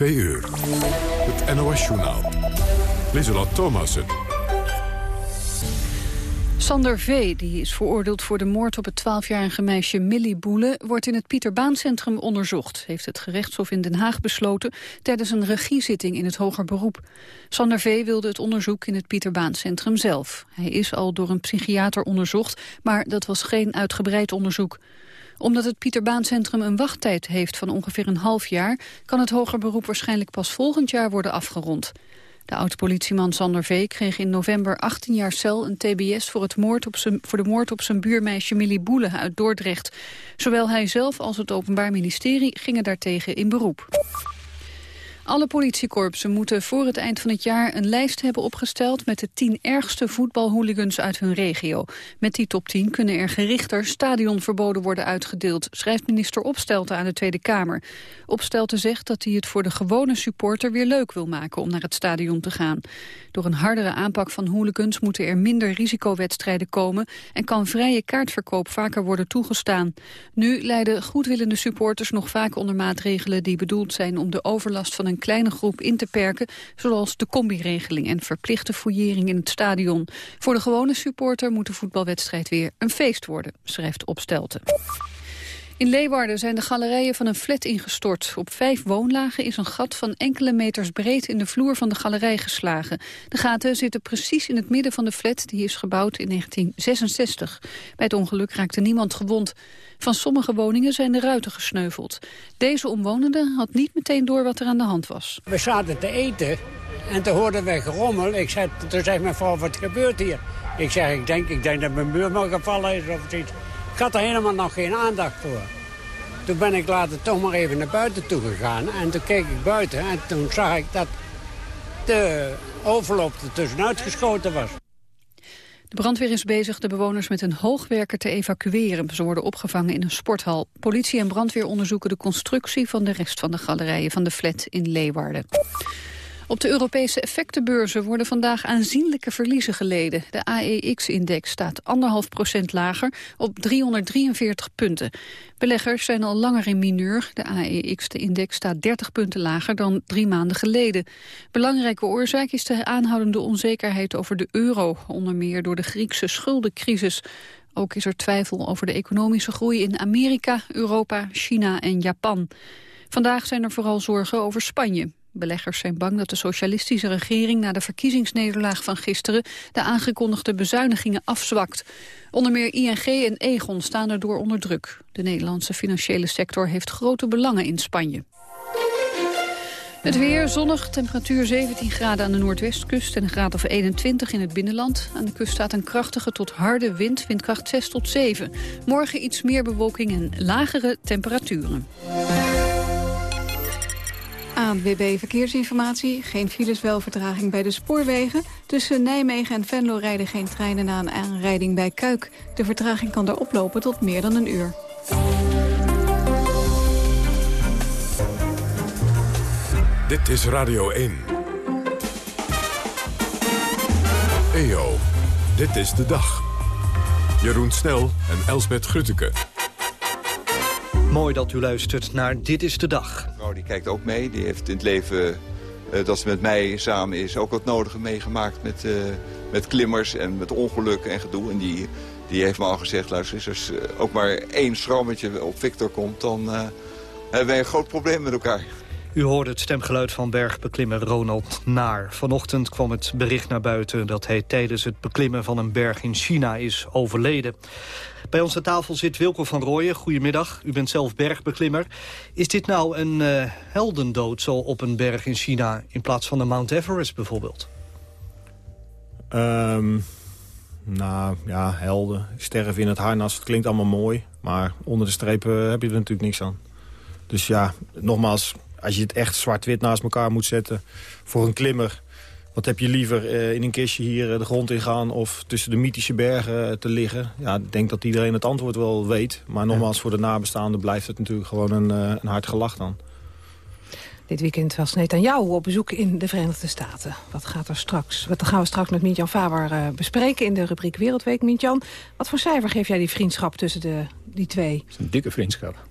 Twee uur. Het NOS-journaal. Lieselot Thomassen. Sander V., die is veroordeeld voor de moord op het 12-jarige meisje Millie Boele... wordt in het Pieter Baan Centrum onderzocht, heeft het gerechtshof in Den Haag besloten... tijdens een regiezitting in het hoger beroep. Sander V. wilde het onderzoek in het Pieter Baan Centrum zelf. Hij is al door een psychiater onderzocht, maar dat was geen uitgebreid onderzoek omdat het Pieterbaancentrum een wachttijd heeft van ongeveer een half jaar... kan het hoger beroep waarschijnlijk pas volgend jaar worden afgerond. De oud-politieman Sander V. kreeg in november 18 jaar cel een tbs voor, het moord op zijn, voor de moord op zijn buurmeisje Millie Boele uit Dordrecht. Zowel hij zelf als het Openbaar Ministerie gingen daartegen in beroep. Alle politiekorpsen moeten voor het eind van het jaar een lijst hebben opgesteld met de tien ergste voetbalhooligans uit hun regio. Met die top 10 kunnen er gerichter stadionverboden worden uitgedeeld, schrijft minister Opstelten aan de Tweede Kamer. Opstelten zegt dat hij het voor de gewone supporter weer leuk wil maken om naar het stadion te gaan. Door een hardere aanpak van hooligans moeten er minder risicowedstrijden komen en kan vrije kaartverkoop vaker worden toegestaan. Nu lijden goedwillende supporters nog vaak onder maatregelen die bedoeld zijn om de overlast van een kleine groep in te perken, zoals de combi-regeling en verplichte fouillering in het stadion. Voor de gewone supporter moet de voetbalwedstrijd weer een feest worden, schrijft Opstelten. In Leeuwarden zijn de galerijen van een flat ingestort. Op vijf woonlagen is een gat van enkele meters breed in de vloer van de galerij geslagen. De gaten zitten precies in het midden van de flat, die is gebouwd in 1966. Bij het ongeluk raakte niemand gewond. Van sommige woningen zijn de ruiten gesneuveld. Deze omwonende had niet meteen door wat er aan de hand was. We zaten te eten en toen hoorden we gerommel. Ik zei, toen zei mijn vrouw, wat gebeurt hier? Ik zeg, ik denk, ik denk dat mijn buurman gevallen is of iets. Ik had er helemaal nog geen aandacht voor. Toen ben ik later toch maar even naar buiten toe gegaan. En toen keek ik buiten en toen zag ik dat de overloop er tussenuit geschoten was. De brandweer is bezig de bewoners met een hoogwerker te evacueren. Ze worden opgevangen in een sporthal. Politie en brandweer onderzoeken de constructie van de rest van de galerijen van de flat in Leeuwarden. Op de Europese effectenbeurzen worden vandaag aanzienlijke verliezen geleden. De AEX-index staat anderhalf procent lager op 343 punten. Beleggers zijn al langer in mineur. De AEX-index staat 30 punten lager dan drie maanden geleden. Belangrijke oorzaak is de aanhoudende onzekerheid over de euro, onder meer door de Griekse schuldencrisis. Ook is er twijfel over de economische groei in Amerika, Europa, China en Japan. Vandaag zijn er vooral zorgen over Spanje. Beleggers zijn bang dat de socialistische regering na de verkiezingsnederlaag van gisteren de aangekondigde bezuinigingen afzwakt. Onder meer ING en Egon staan erdoor onder druk. De Nederlandse financiële sector heeft grote belangen in Spanje. Het weer zonnig, temperatuur 17 graden aan de noordwestkust en een graad of 21 in het binnenland. Aan de kust staat een krachtige tot harde wind, windkracht 6 tot 7. Morgen iets meer bewolking en lagere temperaturen. ANWB Verkeersinformatie. Geen files, wel vertraging bij de spoorwegen. Tussen Nijmegen en Venlo rijden geen treinen na een aanrijding bij Kuik. De vertraging kan daar oplopen tot meer dan een uur. Dit is Radio 1. EO, dit is de dag. Jeroen Snel en Elsbeth Grutteke. Mooi dat u luistert naar Dit is de Dag. Nou, die kijkt ook mee. Die heeft in het leven uh, dat ze met mij samen is ook wat nodige meegemaakt met, uh, met klimmers en met ongelukken en gedoe. En die, die heeft me al gezegd, luister, als er uh, ook maar één schrammetje op Victor komt, dan hebben wij een groot probleem met elkaar. U hoorde het stemgeluid van bergbeklimmer Ronald Naar. Vanochtend kwam het bericht naar buiten dat hij tijdens het beklimmen van een berg in China is overleden. Bij onze tafel zit Wilco van Rooyen. Goedemiddag, u bent zelf bergbeklimmer. Is dit nou een uh, heldendood zo op een berg in China... in plaats van de Mount Everest bijvoorbeeld? Um, nou, ja, helden. Sterven in het harnas, het klinkt allemaal mooi. Maar onder de strepen heb je er natuurlijk niks aan. Dus ja, nogmaals, als je het echt zwart-wit naast elkaar moet zetten... voor een klimmer wat heb je liever uh, in een kistje hier uh, de grond in gaan... of tussen de mythische bergen uh, te liggen? Ja, ik denk dat iedereen het antwoord wel weet. Maar nogmaals, ja. voor de nabestaanden blijft het natuurlijk gewoon een, een hard gelach dan. Dit weekend was Netanyahu op bezoek in de Verenigde Staten. Wat gaat er straks? Wat gaan we straks met Mietjan Faber bespreken in de rubriek Wereldweek. Mietjan, wat voor cijfer geef jij die vriendschap tussen de, die twee? Het is een dikke vriendschap.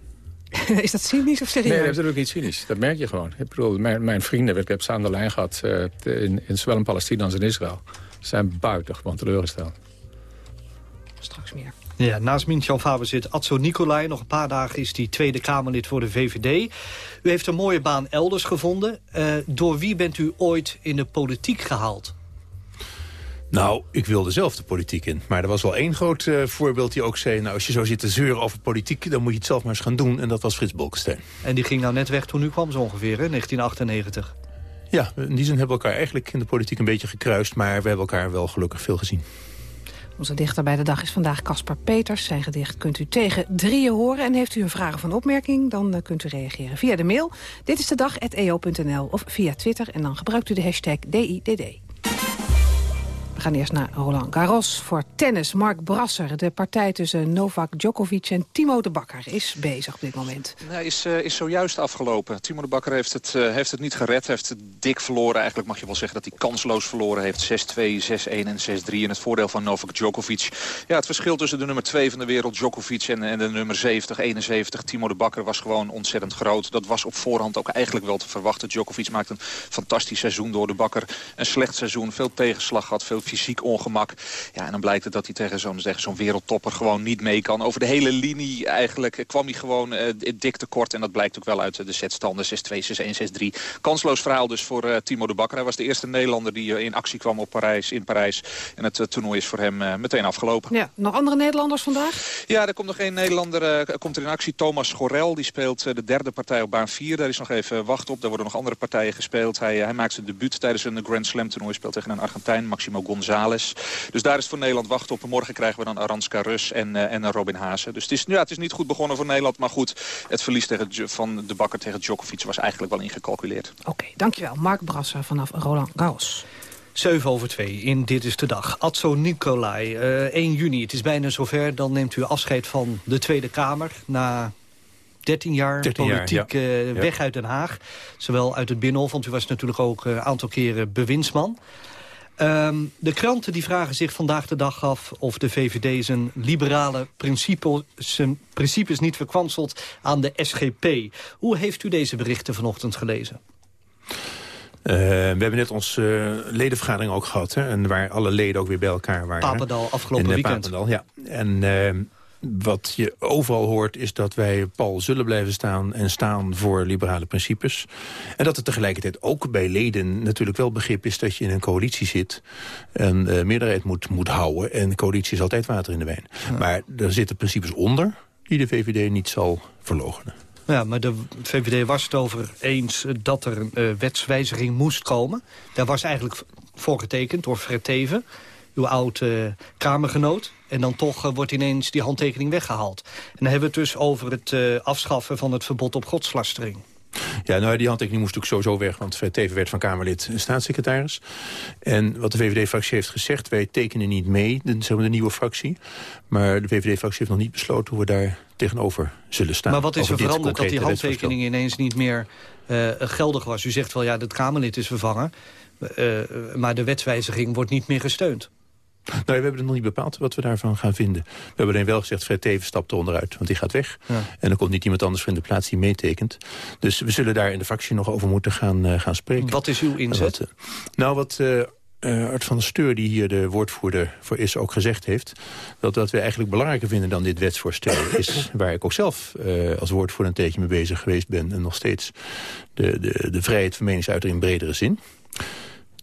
is dat cynisch of serieus? Nee, dat is ook niet cynisch. Dat merk je gewoon. Ik bedoel, mijn, mijn vrienden, ik heb ze aan de lijn gehad... Uh, in, in, zowel in Palestina als in Israël... zijn buitengewoon teleurgesteld. Straks meer. Ja, naast Mintjan Faber zit Atso Nicolai. Nog een paar dagen is hij Tweede Kamerlid voor de VVD. U heeft een mooie baan elders gevonden. Uh, door wie bent u ooit in de politiek gehaald? Nou, ik wilde zelf de politiek in. Maar er was wel één groot uh, voorbeeld die ook zei... nou, als je zo zit te zeuren over politiek... dan moet je het zelf maar eens gaan doen. En dat was Frits Bolkestein. En die ging nou net weg toen u kwam zo ongeveer, hè? 1998. Ja, in die zin hebben we elkaar eigenlijk in de politiek een beetje gekruist... maar we hebben elkaar wel gelukkig veel gezien. Onze dichter bij de dag is vandaag Caspar Peters. Zijn gedicht kunt u tegen drieën horen. En heeft u een vraag of een opmerking, dan uh, kunt u reageren via de mail. Dit is de dag.eo.nl of via Twitter. En dan gebruikt u de hashtag DIDD. We gaan eerst naar Roland Garros voor tennis. Mark Brasser, de partij tussen Novak Djokovic en Timo de Bakker... is bezig op dit moment. Hij is, uh, is zojuist afgelopen. Timo de Bakker heeft het, uh, heeft het niet gered. heeft het dik verloren. Eigenlijk mag je wel zeggen dat hij kansloos verloren heeft. 6-2, 6-1 en 6-3 in het voordeel van Novak Djokovic. Ja, het verschil tussen de nummer 2 van de wereld, Djokovic... en, en de nummer 70, 71, Timo de Bakker, was gewoon ontzettend groot. Dat was op voorhand ook eigenlijk wel te verwachten. Djokovic maakt een fantastisch seizoen door de Bakker. Een slecht seizoen, veel tegenslag had, veel fysiek ongemak. Ja, en dan blijkt het dat hij tegen zo'n zo'n wereldtopper gewoon niet mee kan. Over de hele linie eigenlijk kwam hij gewoon uh, dik tekort. En dat blijkt ook wel uit de setstanden 6-2, 6-1, 6-3. Kansloos verhaal dus voor uh, Timo de Bakker. Hij was de eerste Nederlander die in actie kwam op Parijs, in Parijs. En het toernooi is voor hem meteen afgelopen. Ja, nog andere Nederlanders vandaag? Ja, er komt nog één Nederlander komt er in actie. Thomas Gorel, die speelt de derde partij op baan 4. Daar is nog even wacht op. Daar worden nog andere partijen gespeeld. Hij, hij maakt zijn debuut tijdens een Grand Slam toernooi. Speelt tegen een Argentijn, Maximo González. Dus daar is voor Nederland wachten op. Morgen krijgen we dan Aranska Rus en, uh, en Robin Haase. Dus het is, ja, het is niet goed begonnen voor Nederland. Maar goed, het verlies tegen, van de bakker tegen Djokovic was eigenlijk wel ingecalculeerd. Oké, dankjewel. Mark Brasser vanaf Roland Garros. 7 over 2 in Dit is de Dag. Adso Nicolai, uh, eh, 1 juni, het is bijna zover. Dan neemt u afscheid van de Tweede Kamer na 13 jaar 13 politiek jaar, ja. uh, weg uit Den Haag. Zowel uit het Binnenhof, want u was natuurlijk ook een aantal keren bewindsman. Um, de kranten die vragen zich vandaag de dag af of de VVD zijn liberale principes, zijn principes niet verkwanselt aan de SGP. Hoe heeft u deze berichten vanochtend gelezen? Uh, we hebben net onze uh, ledenvergadering ook gehad. Hè, en waar alle leden ook weer bij elkaar waren. Papendal, afgelopen in, weekend. Papendal, ja. En uh, wat je overal hoort is dat wij Paul zullen blijven staan... en staan voor liberale principes. En dat er tegelijkertijd ook bij leden natuurlijk wel begrip is... dat je in een coalitie zit en uh, meerderheid moet, moet houden. En coalitie is altijd water in de wijn. Maar er zitten principes onder die de VVD niet zal verlogenen. Ja, maar de VVD was het over eens dat er een uh, wetswijziging moest komen. Daar was eigenlijk voor getekend door Fred Teven uw oude uh, kamergenoot. En dan toch uh, wordt ineens die handtekening weggehaald. En dan hebben we het dus over het uh, afschaffen van het verbod op godslastering. Ja, nou, die handtekening moest natuurlijk sowieso weg... want Teven werd van Kamerlid staatssecretaris. En wat de VVD-fractie heeft gezegd... wij tekenen niet mee, de, zeg maar de nieuwe fractie. Maar de VVD-fractie heeft nog niet besloten... hoe we daar tegenover zullen staan. Maar wat is er veranderd dat die handtekening ineens niet meer uh, geldig was? U zegt wel, ja, dat Kamerlid is vervangen... Uh, maar de wetswijziging wordt niet meer gesteund. Nou, we hebben het nog niet bepaald wat we daarvan gaan vinden. We hebben alleen wel gezegd, Fred Teven stapt er onderuit, want die gaat weg. Ja. En er komt niet iemand anders voor in de plaats die meetekent. Dus we zullen daar in de fractie nog over moeten gaan, uh, gaan spreken. Wat is uw inzet? Wat, uh, nou, wat uh, Art van der Steur, die hier de woordvoerder voor is, ook gezegd heeft... dat wat we eigenlijk belangrijker vinden dan dit wetsvoorstel... is waar ik ook zelf als woordvoerder een tijdje mee bezig geweest ben... en nog steeds de, de, de vrijheid van meningsuiting in bredere zin...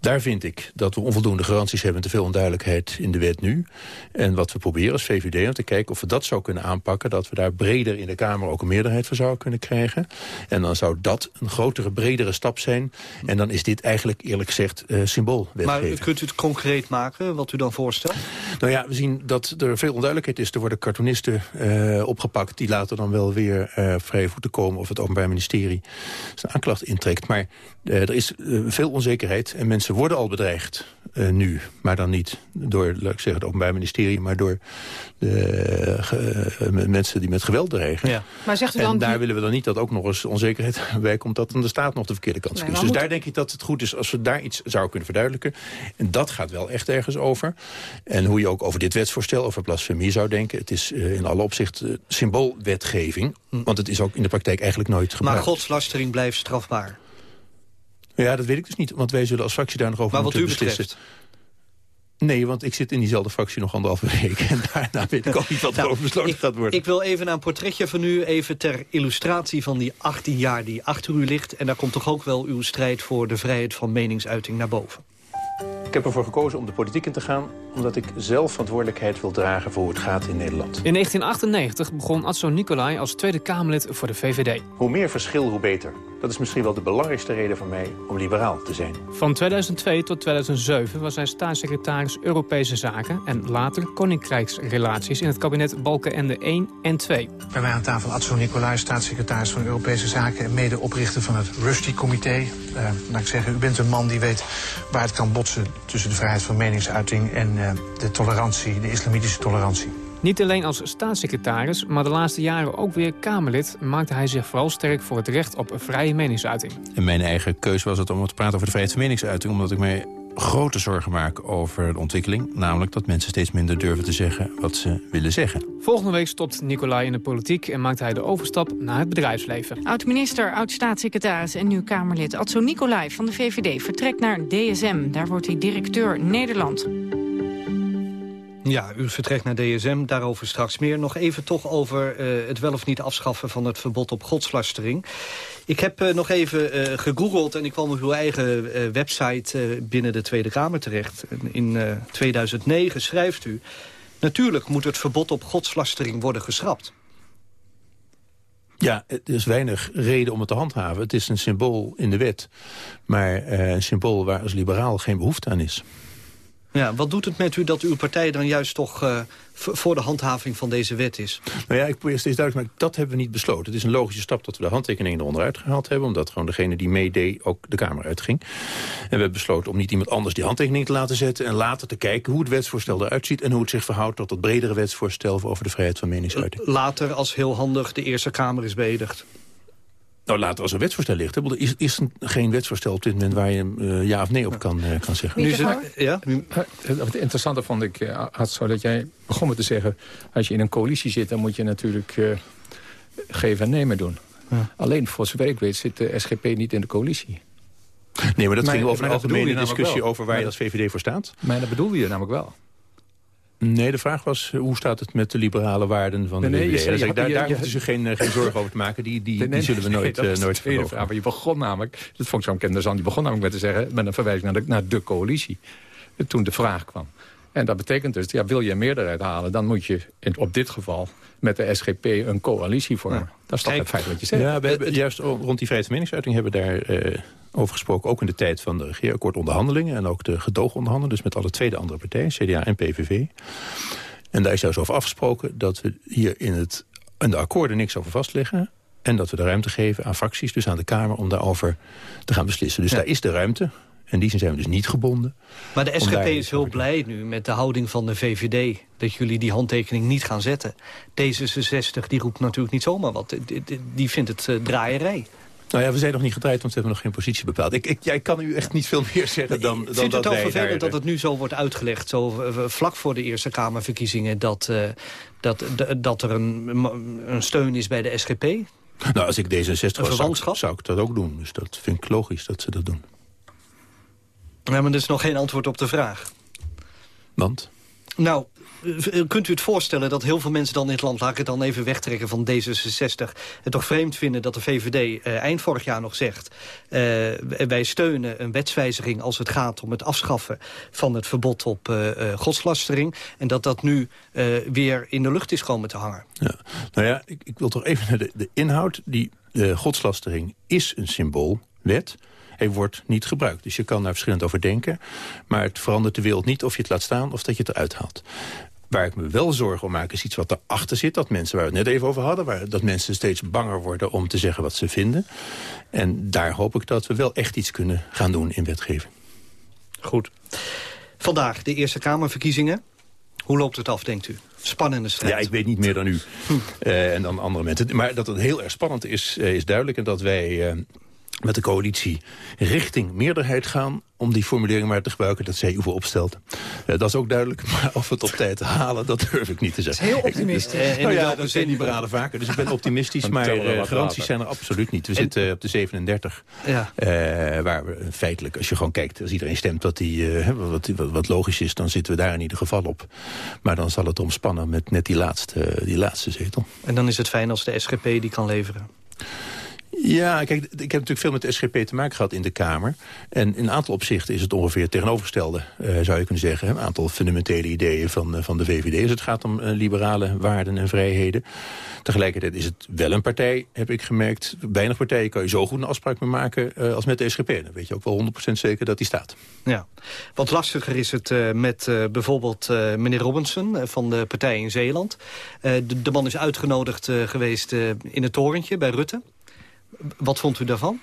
Daar vind ik dat we onvoldoende garanties hebben... te veel onduidelijkheid in de wet nu. En wat we proberen als VVD om te kijken of we dat zou kunnen aanpakken... dat we daar breder in de Kamer ook een meerderheid voor zouden kunnen krijgen. En dan zou dat een grotere, bredere stap zijn. En dan is dit eigenlijk eerlijk gezegd uh, symboolwetgeving. Maar kunt u het concreet maken, wat u dan voorstelt? Nou ja, we zien dat er veel onduidelijkheid is. Er worden cartoonisten uh, opgepakt... die later dan wel weer uh, vrij voeten komen... of het Openbaar Ministerie zijn aanklacht intrekt. Maar er is veel onzekerheid en mensen worden al bedreigd uh, nu. Maar dan niet door, laat ik zeggen, het Openbaar Ministerie... maar door de uh, mensen die met geweld dreigen. Ja. Maar zegt u dan en daar willen we dan niet dat ook nog eens onzekerheid bij komt... dat dan de staat nog de verkeerde kant nee, Dus moet... daar denk ik dat het goed is als we daar iets zouden kunnen verduidelijken. En dat gaat wel echt ergens over. En hoe je ook over dit wetsvoorstel, over blasfemie zou denken... het is uh, in alle opzichten symboolwetgeving. Hm. Want het is ook in de praktijk eigenlijk nooit gebruikt. Maar godslastering blijft strafbaar. Ja, dat weet ik dus niet. Want wij zullen als fractie daar nog over maar moeten beslissen. Betreft? Nee, want ik zit in diezelfde fractie nog anderhalve week. En daarna weet ik ook niet wat er nou, over besloten ik, gaat worden. Ik wil even een portretje van u, even ter illustratie van die 18 jaar die achter u ligt. En daar komt toch ook wel uw strijd voor de vrijheid van meningsuiting naar boven. Ik heb ervoor gekozen om de politiek in te gaan... omdat ik zelf verantwoordelijkheid wil dragen voor hoe het gaat in Nederland. In 1998 begon Adso Nicolai als Tweede Kamerlid voor de VVD. Hoe meer verschil, hoe beter. Dat is misschien wel de belangrijkste reden voor mij om liberaal te zijn. Van 2002 tot 2007 was hij staatssecretaris Europese Zaken... en later Koninkrijksrelaties in het kabinet Balkenende 1 en 2. Bij mij aan tafel Adso Nicolai, staatssecretaris van Europese Zaken... en medeoprichter van het Rusty-comité. Uh, laat ik zeggen, u bent een man die weet waar het kan botsen... tussen de vrijheid van meningsuiting en uh, de tolerantie, de islamitische tolerantie. Niet alleen als staatssecretaris, maar de laatste jaren ook weer Kamerlid... maakte hij zich vooral sterk voor het recht op vrije meningsuiting. En mijn eigen keuze was het om te praten over de vrijheid van meningsuiting... omdat ik mij grote zorgen maak over de ontwikkeling. Namelijk dat mensen steeds minder durven te zeggen wat ze willen zeggen. Volgende week stopt Nicolai in de politiek en maakt hij de overstap naar het bedrijfsleven. Oud-minister, oud-staatssecretaris en nu Kamerlid Adso Nicolai van de VVD vertrekt naar DSM. Daar wordt hij directeur Nederland. Ja, u vertrekt naar DSM, daarover straks meer. Nog even toch over uh, het wel of niet afschaffen van het verbod op godslastering. Ik heb uh, nog even uh, gegoogeld en ik kwam op uw eigen website binnen de Tweede Kamer terecht. In 2009 schrijft u... Natuurlijk moet het verbod op godslastering worden geschrapt. Ja, er is weinig reden om het te handhaven. Het is een symbool in de wet, maar een symbool waar als liberaal geen behoefte aan is. Ja, wat doet het met u dat uw partij dan juist toch uh, voor de handhaving van deze wet is? Nou ja, ik probeer steeds duidelijk maar dat hebben we niet besloten. Het is een logische stap dat we de handtekeningen eronder uitgehaald hebben... omdat gewoon degene die meedeed ook de Kamer uitging. En we hebben besloten om niet iemand anders die handtekening te laten zetten... en later te kijken hoe het wetsvoorstel eruit ziet... en hoe het zich verhoudt tot het bredere wetsvoorstel... over de vrijheid van meningsuiting. Later, als heel handig, de Eerste Kamer is beëdigd. Nou, later als er wetsvoorstel ligt. Er is, is geen wetsvoorstel op dit moment waar je uh, ja of nee op kan, uh, kan zeggen. Nu ja? Het interessante vond ik, uh, had zo dat jij begon met te zeggen... als je in een coalitie zit, dan moet je natuurlijk geven en nemen doen. Ja. Alleen, voor zover ik weet, zit de SGP niet in de coalitie. Nee, maar dat ging over een algemene discussie over waar je als VVD voor staat. Maar dat bedoelde je namelijk wel. Nee, de vraag was, eh, hoe staat het met de liberale waarden van de nee, nee, je, daar, daar hoeft u geen, eh, geen zorgen over te maken. Die, die, die zullen we nooit, nee, uh, nooit vraag. Maar je begon namelijk, dat vond ik zo interessant... je begon namelijk met te zeggen, met een verwijzing naar de, naar de coalitie. Toen de vraag kwam. En dat betekent dus, ja, wil je een meerderheid halen... dan moet je in, op dit geval met de SGP een coalitie vormen. Dat is toch het feit wat je zegt. Ja, we hebben, juist rond die vrijheid van meningsuiting hebben we daar uh, over gesproken. Ook in de tijd van de regeerakkoordonderhandelingen... en ook de gedoogonderhandelingen, dus met alle tweede andere partijen... CDA en PVV. En daar is juist over afgesproken dat we hier in, het, in de akkoorden niks over vastleggen... en dat we de ruimte geven aan fracties, dus aan de Kamer... om daarover te gaan beslissen. Dus daar is de ruimte. En die zijn we dus niet gebonden. Maar de SGP is heel blij nu met de houding van de VVD... dat jullie die handtekening niet gaan zetten. D66 die roept natuurlijk niet zomaar wat. Die vindt het uh, draaierij. Nou ja, we zijn nog niet gedraaid, want we hebben nog geen positie bepaald. Ik, ik, jij kan u echt niet veel meer zeggen dan, dan Vindt dat het al vervelend dat het nu zo wordt uitgelegd, zo eh, vlak voor de Eerste Kamerverkiezingen... dat, uh, dat, dat er een, een steun is bij de SGP? Nou, als ik D66 was, zou, zou ik dat ook doen. Dus dat vind ik logisch dat ze dat doen. Ja, maar dat is nog geen antwoord op de vraag. Want? Nou, eh, kunt u het voorstellen dat heel veel mensen dan in het land... laat ik het dan even wegtrekken van D66... het toch vreemd vinden dat de VVD eh, eind vorig jaar nog zegt... Uh, wij steunen een wetswijziging als het gaat om het afschaffen... van het verbod op uh, godslastering. En dat dat nu weer in de lucht is komen te hangen. Ja. Nou ja, ik, ik wil toch even naar de, de inhoud. Die godslastering is een symboolwet hij wordt niet gebruikt. Dus je kan daar verschillend over denken. Maar het verandert de wereld niet of je het laat staan of dat je het eruit haalt. Waar ik me wel zorgen om maak is iets wat erachter zit. Dat mensen, waar we het net even over hadden... Waar, dat mensen steeds banger worden om te zeggen wat ze vinden. En daar hoop ik dat we wel echt iets kunnen gaan doen in wetgeving. Goed. Vandaag de Eerste Kamerverkiezingen. Hoe loopt het af, denkt u? Spannende strijd. Ja, ik weet niet meer dan u uh, en dan andere mensen. Maar dat het heel erg spannend is, uh, is duidelijk. En dat wij uh, met de coalitie richting meerderheid gaan om die formulering maar te gebruiken dat zij u voor opstelt. Uh, dat is ook duidelijk, maar of we het op tijd halen, dat durf ik niet te zeggen. heel optimistisch. Uh, nou ja, dat zijn die beraden vaker, dus ik ben optimistisch, maar uh, garanties zijn er absoluut niet. We en, zitten op de 37, ja. waar we feitelijk, als je gewoon kijkt, als iedereen stemt wat, die, wat, wat, wat, logisch is, dan zitten we daar in ieder geval op. Maar dan zal het omspannen met net die laatste, die laatste zetel. En dan is het fijn als de SGP die kan leveren. Ja, kijk, ik heb natuurlijk veel met de SGP te maken gehad in de Kamer. En in een aantal opzichten is het ongeveer het tegenovergestelde, uh, zou je kunnen zeggen. Een aantal fundamentele ideeën van, uh, van de VVD. Dus het gaat om uh, liberale waarden en vrijheden. Tegelijkertijd is het wel een partij, heb ik gemerkt. Weinig partijen kan je zo goed een afspraak mee maken als met de SGP. Dan weet je ook wel 100% zeker dat die staat. Ja, wat lastiger is het met bijvoorbeeld meneer Robinson van de partij in Zeeland. De, man is uitgenodigd geweest in het torentje bij Rutte. Wat vond u daarvan?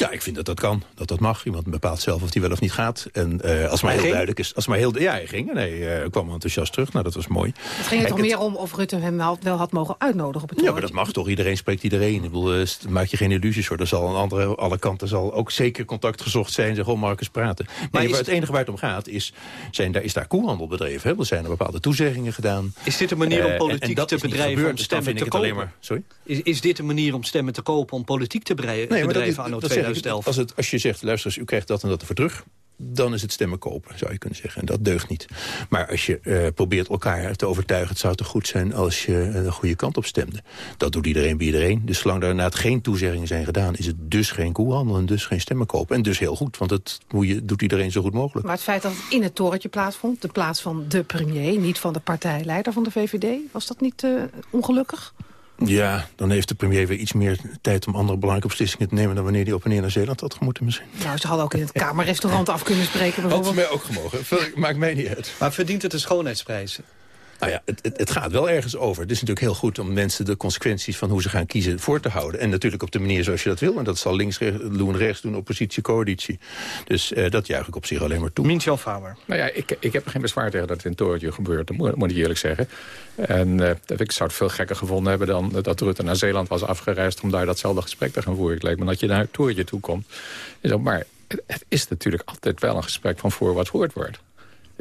Ja, ik vind dat dat kan, dat dat mag. Iemand bepaalt zelf of hij wel of niet gaat. En uh, als maar heel ging? duidelijk is... Als maar heel, ja, hij ging. Nee, uh, kwam enthousiast terug. Nou, dat was mooi. Het ging er toch meer om of Rutte hem wel, wel had mogen uitnodigen op het Ja, maar dat mag toch. Iedereen spreekt iedereen. Ik bedoel, uh, maak je geen illusies hoor. Er zal aan andere, alle kanten zal ook zeker contact gezocht zijn. Zeg, oh, Marcus praten. Maar nee, het enige waar het om gaat is... Zijn, daar, is daar koehandel bedreven. Hè? Er zijn er bepaalde toezeggingen gedaan. Is dit een manier om politiek en, en te bedrijven om stemmen te kopen? Maar, sorry? Is, is dit een manier om stemmen te kopen om politiek te bedrijven, nee, bedrijven anno 2011? Als het, als je zegt, luister eens, u krijgt dat en dat ervoor terug dan is het stemmen kopen, zou je kunnen zeggen. En dat deugt niet. Maar als je uh, probeert elkaar te overtuigen... het zou toch goed zijn als je de goede kant op stemde. Dat doet iedereen bij iedereen. Dus zolang daarna geen toezeggingen zijn gedaan... is het dus geen koehandel en dus geen stemmen kopen. En dus heel goed, want dat doet iedereen zo goed mogelijk. Maar het feit dat het in het torentje plaatsvond... de plaats van de premier, niet van de partijleider van de VVD... was dat niet uh, ongelukkig? Ja, dan heeft de premier weer iets meer tijd om andere belangrijke beslissingen te nemen... dan wanneer hij op en neer naar Zeeland had gemoeten misschien. Nou, ze hadden ook in het kamerrestaurant af kunnen spreken bijvoorbeeld. Had voor mij ook gemogen. Maakt mij niet uit. Maar verdient het de schoonheidsprijzen? Nou ja, het, het, het, gaat wel ergens over. Het is natuurlijk heel goed om mensen de consequenties van hoe ze gaan kiezen voor te houden. En natuurlijk op de manier zoals je dat wil. En dat zal links doen, rechts doen, oppositie, coalitie. Dus uh, dat juich ik op zich alleen maar toe. Mintje Faber. Nou ja, ik, ik heb er geen bezwaar tegen dat het in Torentje gebeurt. Dat moet, moet ik eerlijk zeggen. En uh, ik zou het veel gekker gevonden hebben dan dat Rutte naar Zeeland was afgereisd... om daar datzelfde gesprek te gaan voeren. Het lijkt me dat je naar het Torentje toe komt. Maar het is natuurlijk altijd wel een gesprek van voor wat hoort wordt.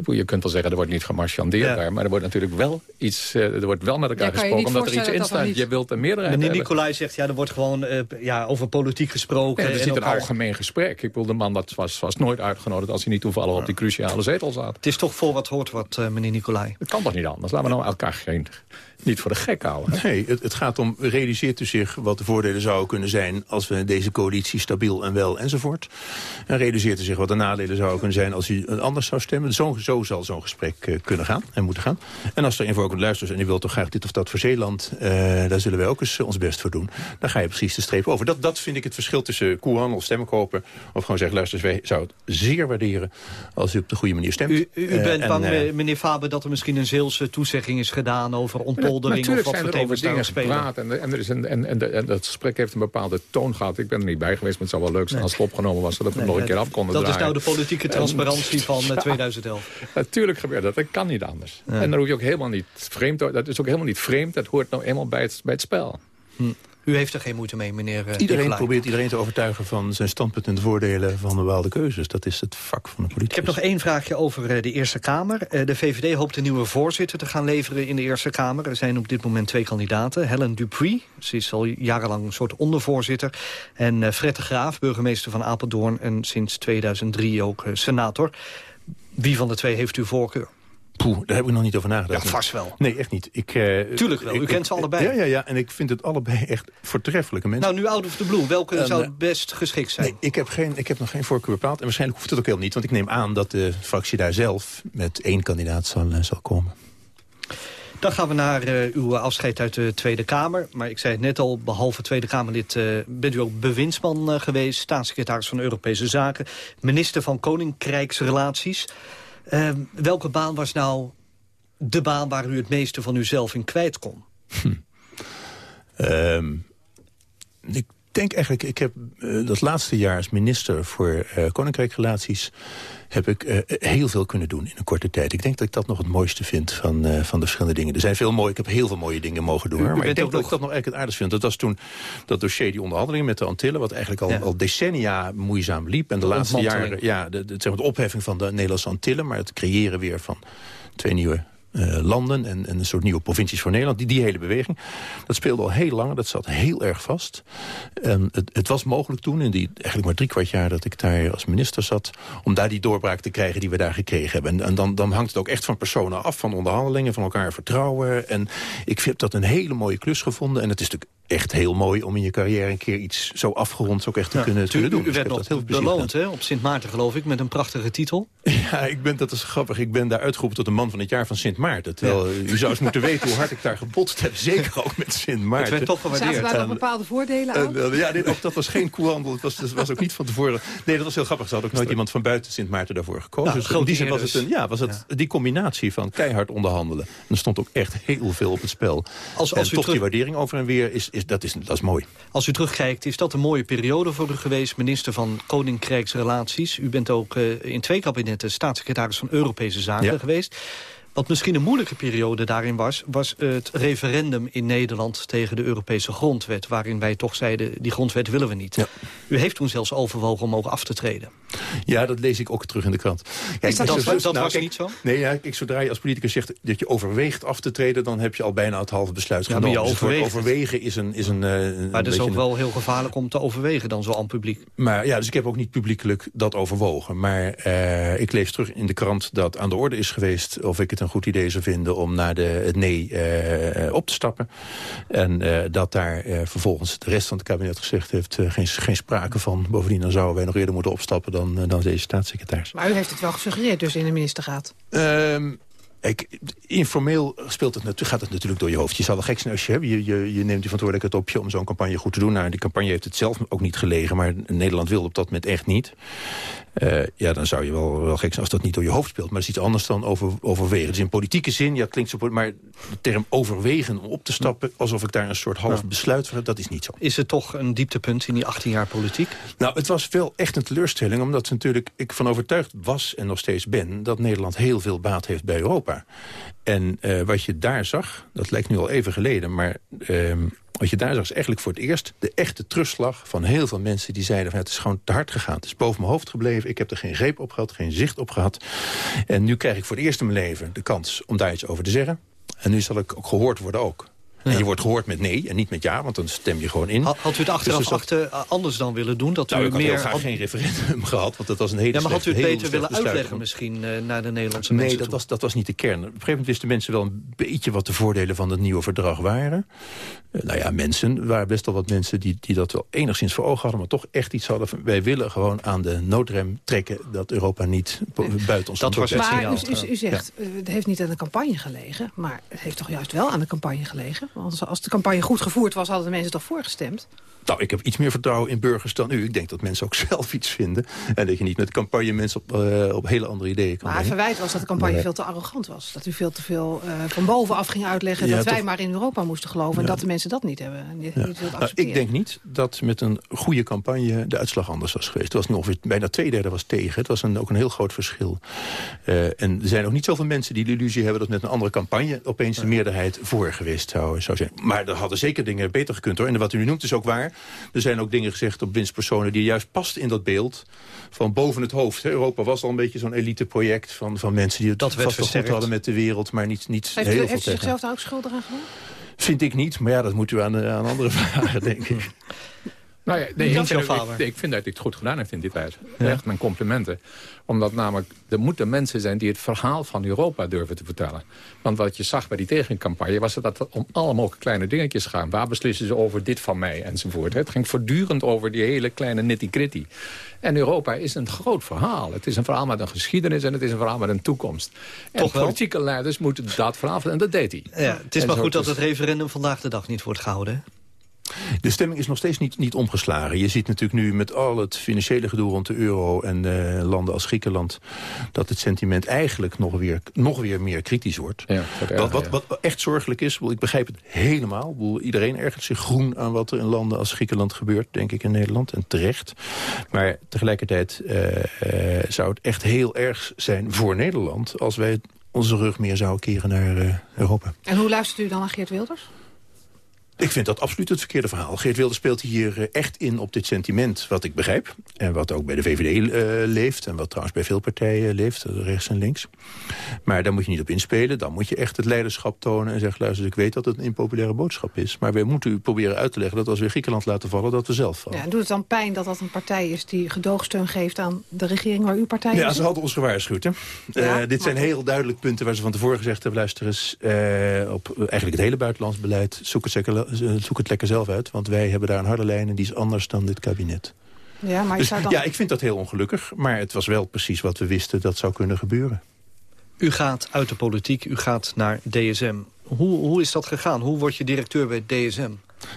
Je kunt wel zeggen, er wordt niet gemarchandeerd ja. daar. Maar er wordt natuurlijk wel iets, uh, er wordt wel met elkaar ja, gesproken omdat er iets in staat. Je wilt een meerderheid Meneer Nicolai zegt, ja, er wordt gewoon uh, ja, over politiek gesproken. Ja, het is niet elkaar... een algemeen gesprek. Ik bedoel, de man dat was, was nooit uitgenodigd als hij niet toevallig op die cruciale zetel zat. Het is toch voor wat hoort wat, uh, meneer Nicolai. Het kan toch niet anders? Laten we nou elkaar geen niet voor de gek houden. Nee, het, het, gaat om, realiseert u zich wat de voordelen zouden kunnen zijn... als we deze coalitie stabiel en wel enzovoort. En realiseert u zich wat de nadelen zouden kunnen zijn... als u anders zou stemmen. Zo, zo zal zo'n gesprek uh, kunnen gaan en moeten gaan. En als er ook luistert en u wilt toch graag dit of dat voor Zeeland... Uh, daar zullen wij ook eens ons best voor doen. Dan ga je precies de streep over. Dat, dat vind ik het verschil tussen koehandel, stemmen kopen... of gewoon zeggen, luister, wij zouden het zeer waarderen... als u op de goede manier stemt. U, u, bent uh, bang, en, meneer Faber, dat er misschien een Zeelse toezegging is gedaan... over ontploffing Natuurlijk of wat zijn er over dingen gepraat. En, en, er is een, en, en, en, dat gesprek heeft een bepaalde toon gehad. Ik ben er niet bij geweest, maar het zou wel leuk zijn als het opgenomen was. Zodat we nee, nog een keer af konden Dat draaien. is nou de politieke transparantie van ja, 2011. Natuurlijk gebeurt dat. Dat kan niet anders. Ja. En dan hoef je ook helemaal niet vreemd. Dat is ook helemaal niet vreemd. Dat hoort nou eenmaal bij het, bij het spel. Hm. U heeft er geen moeite mee, meneer uh, Iedereen Nicolai. probeert iedereen te overtuigen van zijn standpunt... en de voordelen van bepaalde keuzes. Dat is het vak van de politicus. Ik heb nog één vraagje over uh, de Eerste Kamer. Uh, de VVD hoopt een nieuwe voorzitter te gaan leveren in de Eerste Kamer. Er zijn op dit moment twee kandidaten. Helen Dupuy, ze is al jarenlang een soort ondervoorzitter. En Fred de Graaf, burgemeester van Apeldoorn... en sinds 2003 ook senator. Wie van de twee heeft uw voorkeur? Poeh, daar heb ik nog niet over nagedacht. Ja, vast wel. Nee, echt niet. Ik, uh, Tuurlijk wel, u ik, kent ze allebei. Ja, ja, ja, en ik vind het allebei echt voortreffelijke mensen. Nou, nu out of the blue, welke um, zou het best geschikt zijn? Nee, ik heb, geen, ik heb nog geen voorkeur bepaald. En waarschijnlijk hoeft het ook heel niet, want ik neem aan dat de fractie daar zelf met één kandidaat zal, uh, zal komen. Dan gaan we naar uh, uw afscheid uit de Tweede Kamer. Maar ik zei het net al, behalve Tweede Kamerlid uh, bent u ook bewindsman uh, geweest... staatssecretaris van Europese Zaken, minister van Koninkrijksrelaties. Ehm, welke baan was nou de baan waar u het meeste van uzelf in kwijt kon? Hm. Um, ik denk eigenlijk, ik heb uh, dat laatste jaar als minister voor uh, koninkrijkrelaties heb ik uh, heel veel kunnen doen in een korte tijd. Ik denk dat ik dat nog het mooiste vind van, van de verschillende dingen. Er zijn veel mooie, ik heb heel veel mooie dingen mogen doen. maar ik denk dat ik dat nog eigenlijk het aardigst vind. Dat was toen dat dossier, die onderhandelingen met de Antillen... wat eigenlijk al, ja. al decennia moeizaam liep. En de, de laatste jaren, ja, de, de, zeg maar, de opheffing van de Nederlandse Antillen... maar het creëren weer van twee nieuwe landen en, en, een soort nieuwe provincies voor Nederland. Die, die hele beweging, dat speelde al heel lang, dat zat heel erg vast. En het, het, was mogelijk toen, in die eigenlijk maar drie kwart jaar dat ik daar als minister zat... om daar die doorbraak te krijgen die we daar gekregen hebben. En, en dan, dan hangt het ook echt van personen af, van onderhandelingen, van elkaar vertrouwen. En ik heb dat een hele mooie klus gevonden. En het is natuurlijk echt heel mooi om in je carrière een keer iets zo afgerond ook echt te, ja, kunnen, te kunnen doen. U dus werd nog heel beloond hè, op Sint Maarten geloof ik, met een prachtige titel. Ja, ik ben, dat is grappig. Ik ben daar uitgeroepen tot de man van het jaar van Sint Maarten. Terwijl ja. u zou eens moeten weten hoe hard ik daar gebotst heb. Zeker ook met Sint Maarten. Het werd toch gewaardeerd. Zaten daar nog bepaalde voordelen aan? Uh, ja, dit, ook, dat was geen koehandel. Het was, dat was ook niet van tevoren. Nee, dat was heel grappig. Ze had ook nooit iemand van buiten Sint Maarten daarvoor gekozen. Nou, dus in die zin was het, een, ja, was het die combinatie van keihard onderhandelen. En er stond ook echt heel veel op het spel. Als, als en toch terug... die waardering over en weer, is, is, dat, is, dat is mooi. Als u terugkijkt, is dat een mooie periode voor u geweest... minister van Koninkrijksrelaties. U bent ook uh, in twee kabinetten staatssecretaris van Europese Zaken ja. geweest. Wat misschien een moeilijke periode daarin was... was het referendum in Nederland tegen de Europese grondwet... waarin wij toch zeiden, die grondwet willen we niet. Ja. U heeft toen zelfs overwogen om mogen af te treden. Ja, dat lees ik ook terug in de krant. Kijk, dat, dat, dat, dat nou, was kijk, niet zo? Nee, ja, kijk, zodra je als politicus zegt dat je overweegt af te treden... dan heb je al bijna het halve besluit ja, genomen. Dus overwegen is een... Is een, uh, een maar dat is ook wel heel gevaarlijk om te overwegen dan zo aan publiek. Maar ja, dus ik heb ook niet publiekelijk dat overwogen. Maar uh, ik lees terug in de krant dat aan de orde is geweest... of ik het een goed idee zou vinden om naar de, het nee uh, op te stappen. En dat daar vervolgens de rest van het kabinet gezegd heeft... geen, geen sprake van. Bovendien dan zouden wij nog eerder moeten opstappen dan, dan deze staatssecretaris. Maar u heeft het wel gesuggereerd dus in de ministerraad? Um, ik, informeel speelt het, gaat het natuurlijk door je hoofd. Je zal wel gek zijn als je, je, je, je neemt die verantwoordelijkheid op je om zo'n campagne goed te doen. Nou, die campagne heeft het zelf ook niet gelegen, maar Nederland wilde op dat moment echt niet. Uh, ja, dan zou je wel, wel gek zijn als dat niet door je hoofd speelt. Maar dat is iets anders dan over, overwegen. Dus in politieke zin, ja, het klinkt zo... maar de term overwegen om op te stappen... alsof ik daar een soort half besluit voor heb, dat is niet zo. Is het toch een dieptepunt in die 18 jaar politiek? Nou, het was wel echt een teleurstelling... omdat natuurlijk ik van overtuigd was en nog steeds ben... dat Nederland heel veel baat heeft bij Europa. En uh, wat je daar zag, dat lijkt nu al even geleden... maar uh, wat je daar zag is eigenlijk voor het eerst de echte terugslag... van heel veel mensen die zeiden van het is gewoon te hard gegaan. Het is boven mijn hoofd gebleven. Ik heb er geen greep op gehad, geen zicht op gehad. En nu krijg ik voor het eerst in mijn leven de kans om daar iets over te zeggen. En nu zal ik ook gehoord worden ook. En je wordt gehoord met nee en niet met ja, want dan stem je gewoon in. Had, had u het achteraf dus achter, uh, anders dan willen doen? Dat nou, u ik meer had graag geen referendum gehad, want dat was een hele ja, maar had u het beter willen uitleggen misschien uh, naar de Nederlandse nee, mensen dat toe? was, dat was niet de kern. Op een gegeven moment wisten mensen wel een beetje wat de voordelen van het nieuwe verdrag waren. Uh, nou ja, mensen, er waren best wel wat mensen die, die dat wel enigszins voor ogen hadden, maar toch echt iets hadden van, wij willen gewoon aan de noodrem trekken dat Europa niet buiten ons dat was het Maar u, u, u, zegt, ja. het heeft niet aan de campagne gelegen, maar het heeft toch juist wel aan de campagne gelegen? Want als de campagne goed gevoerd was, hadden de mensen toch voorgestemd? Nou, ik heb iets meer vertrouwen in burgers dan u. Ik denk dat mensen ook zelf iets vinden. En dat je niet met campagne mensen op, uh, op hele andere ideeën kan Maar het verwijt was dat de campagne maar, veel te arrogant was. Dat u veel te veel uh, van bovenaf ging uitleggen... Ja, dat wij toch, maar in Europa moesten geloven... Ja, en dat de mensen dat niet hebben. Niet, ja. niet nou, ik denk niet dat met een goede campagne de uitslag anders was geweest. Het was ongeveer bijna twee derde was tegen. Het was een, ook een heel groot verschil. Uh, en er zijn ook niet zoveel mensen die de illusie hebben... dat met een andere campagne opeens de meerderheid voor geweest zou, zou zijn. Maar er hadden zeker dingen beter gekund. hoor. En wat u nu noemt is ook waar. Er zijn ook dingen gezegd op winstpersonen die juist past in dat beeld van boven het hoofd. Europa was al een beetje zo'n eliteproject van, van mensen die het dat vast wel goed hadden met de wereld, maar niet, niet heeft heel u, veel Heeft u zichzelf daar ook schuldig aan? Vind ik niet, maar ja, dat moet u aan, aan andere vragen, denk ik. Nou ja, nee, ik, vind, ik, ik, vind dat hij het goed gedaan heeft in dit huis. Ja. Echt mijn complimenten. Omdat namelijk, er moeten mensen zijn die het verhaal van Europa durven te vertellen. Want wat je zag bij die tegencampagne was dat het om alle mogelijke kleine dingetjes gaan. Waar beslissen ze over dit van mij enzovoort. Het ging voortdurend over die hele kleine nitty-gritty. En Europa is een groot verhaal. Het is een verhaal met een geschiedenis en het is een verhaal met een toekomst. En Toch wel? politieke leiders moeten dat verhaal en dat deed hij. Ja, het is En maar goed dat het referendum vandaag de dag niet wordt gehouden. hè? De stemming is nog steeds niet, niet omgeslagen. Je ziet natuurlijk nu met al het financiële gedoe rond de euro... en uh, landen als Griekenland... dat het sentiment eigenlijk nog weer, nog weer meer kritisch wordt. Ja, wat, wat, wat, echt zorgelijk is, ik begrijp het helemaal. Iedereen ergert zich groen aan wat er in landen als Griekenland gebeurt... denk ik in Nederland, en terecht. Maar tegelijkertijd uh, uh, zou het echt heel erg zijn voor Nederland... als wij onze rug meer zouden keren naar Europa. En hoe luistert u dan naar Geert Wilders? Ik vind dat absoluut het verkeerde verhaal. Geert Wilders speelt hier eh, echt in op dit sentiment, wat ik begrijp. En wat ook bij de VVD uh, eh, leeft. En wat trouwens bij veel partijen leeft, rechts en links. Maar daar moet je niet op inspelen. Dan moet je echt het leiderschap tonen en zeggen... luister, ik weet dat het een impopulaire boodschap is. Maar we moeten u proberen uit te leggen dat als we Griekenland laten vallen... dat we zelf vallen. Ja, doet het dan pijn dat dat een partij is die gedoogsteun geeft... aan de regering waar uw partij ja, is? ze hadden ons gewaarschuwd. Hè? Ja, uh, dit zijn heel duidelijk punten waar ze van tevoren gezegd hebben... luister eens, op eigenlijk het hele buitenlands beleid... zoek het zoek het lekker zelf uit. Want wij hebben daar een harde lijn en die is anders dan dit kabinet. Ja, maar dus, dan... ja, ik vind dat heel ongelukkig. Maar het was wel precies wat we wisten dat zou kunnen gebeuren. U gaat uit de politiek, u gaat naar DSM. Hoe, hoe is dat gegaan? Hoe word je directeur bij DSM?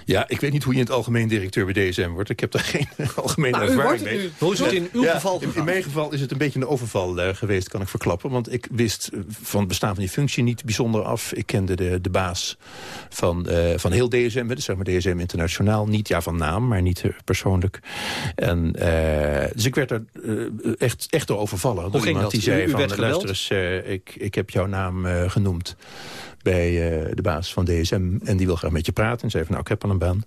Ja, ik weet niet hoe je in het algemeen directeur bij DSM wordt. Ik heb daar geen algemene nou, ervaring mee. Hoe is het in uw geval in, in, mijn geval is het een beetje een overval uh, geweest, kan ik verklappen. Want ik wist van het bestaan van die functie niet bijzonder af. Ik kende de, de baas van, uh, van heel DSM, dus zeg maar DSM Internationaal. Niet ja van naam, maar niet uh, persoonlijk. En, dus ik werd er echt, echt door overvallen. Hoe ging dat? Die zei u, u van, luister eens, ik, ik heb jouw naam genoemd bij uh, de baas van DSM. En die wil graag met je praten. En zei van, nou, ik heb al een baan.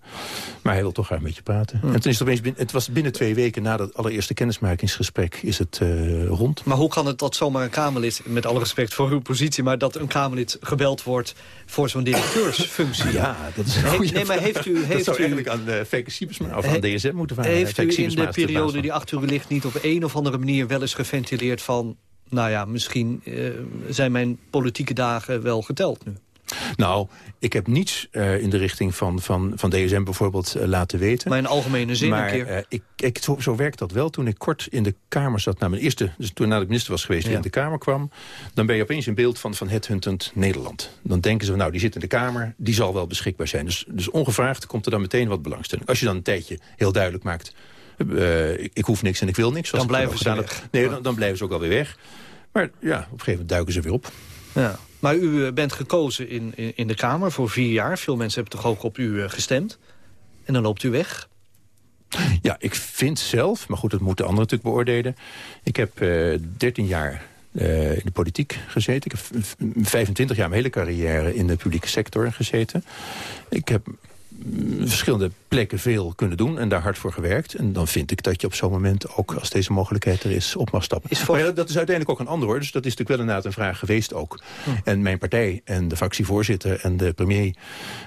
Maar hij wil toch graag met je praten. En toen is het opeens, het was binnen twee weken na dat allereerste kennismakingsgesprek, is het uh, rond. Maar hoe kan het dat zomaar een Kamerlid, met alle respect voor uw positie, maar dat een Kamerlid gebeld wordt voor zo'n directeursfunctie? ja, dat is een He, Nee, maar heeft u... Heeft dat zou u, eigenlijk aan uh, Feke of aan DSM moeten vragen. Heeft u in de periode die achter u ligt niet op een of andere manier wel eens geventileerd van nou ja, misschien uh, zijn mijn politieke dagen wel geteld nu. Nou, ik heb niets uh, in de richting van, van, van DSM bijvoorbeeld uh, laten weten. Maar in algemene zin maar, een keer. Uh, ik, ik, zo, zo werkt dat wel. Toen ik kort in de Kamer zat, na mijn eerste, dus toen nadat ik minister was geweest... Ja. in de Kamer kwam, dan ben je opeens in beeld van, van Headhuntend Nederland. Dan denken ze, nou, die zit in de Kamer, die zal wel beschikbaar zijn. Dus, dus ongevraagd komt er dan meteen wat belangstelling. Als je dan een tijdje heel duidelijk maakt... ik, ik hoef niks en ik wil niks. Dan blijven ze. Nee, dan, dan blijven ze ook alweer weg. Maar ja, op een gegeven moment duiken ze weer op. Ja. Maar u bent gekozen in, in, in, de Kamer voor vier jaar. Veel mensen hebben toch ook op u gestemd. En dan loopt u weg. Ja, ik vind zelf, maar goed, dat moeten anderen natuurlijk beoordelen. Ik heb uh, 13 jaar uh, in de politiek gezeten. Ik heb 25 jaar mijn hele carrière in de publieke sector gezeten. Ik heb verschillende plekken veel kunnen doen en daar hard voor gewerkt. En dan vind ik dat je op zo'n moment ook, als deze mogelijkheid er is, op mag stappen. Is voor... Maar ja, dat is uiteindelijk ook een ander hoor. Dus dat is natuurlijk wel inderdaad een vraag geweest ook. Hm. En mijn partij en de fractievoorzitter en de premier...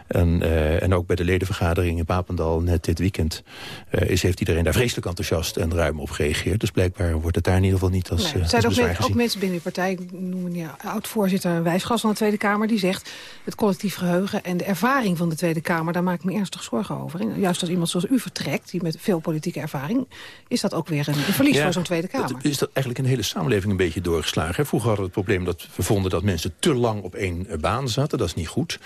en, uh, en ook bij de ledenvergadering in Papendal net dit weekend... Uh, is, heeft iedereen daar vreselijk enthousiast en ruim op gereageerd. Dus blijkbaar wordt het daar in ieder geval niet als, nee, Er zijn ook, ook, mensen binnen de partij, ik noem een ja, oud-voorzitter Wijsgas van de Tweede Kamer... die zegt het collectief geheugen en de ervaring van de Tweede Kamer... daar maak ik me ernstig zorgen over. Juist als iemand zoals u vertrekt, die met veel politieke ervaring... is dat ook weer een, een verlies ja, voor zo'n Tweede Kamer. Dat, is dat eigenlijk in de hele samenleving een beetje doorgeslagen. Hè? Vroeger hadden we het probleem dat we vonden dat mensen te lang op één baan zaten. Dat is niet goed.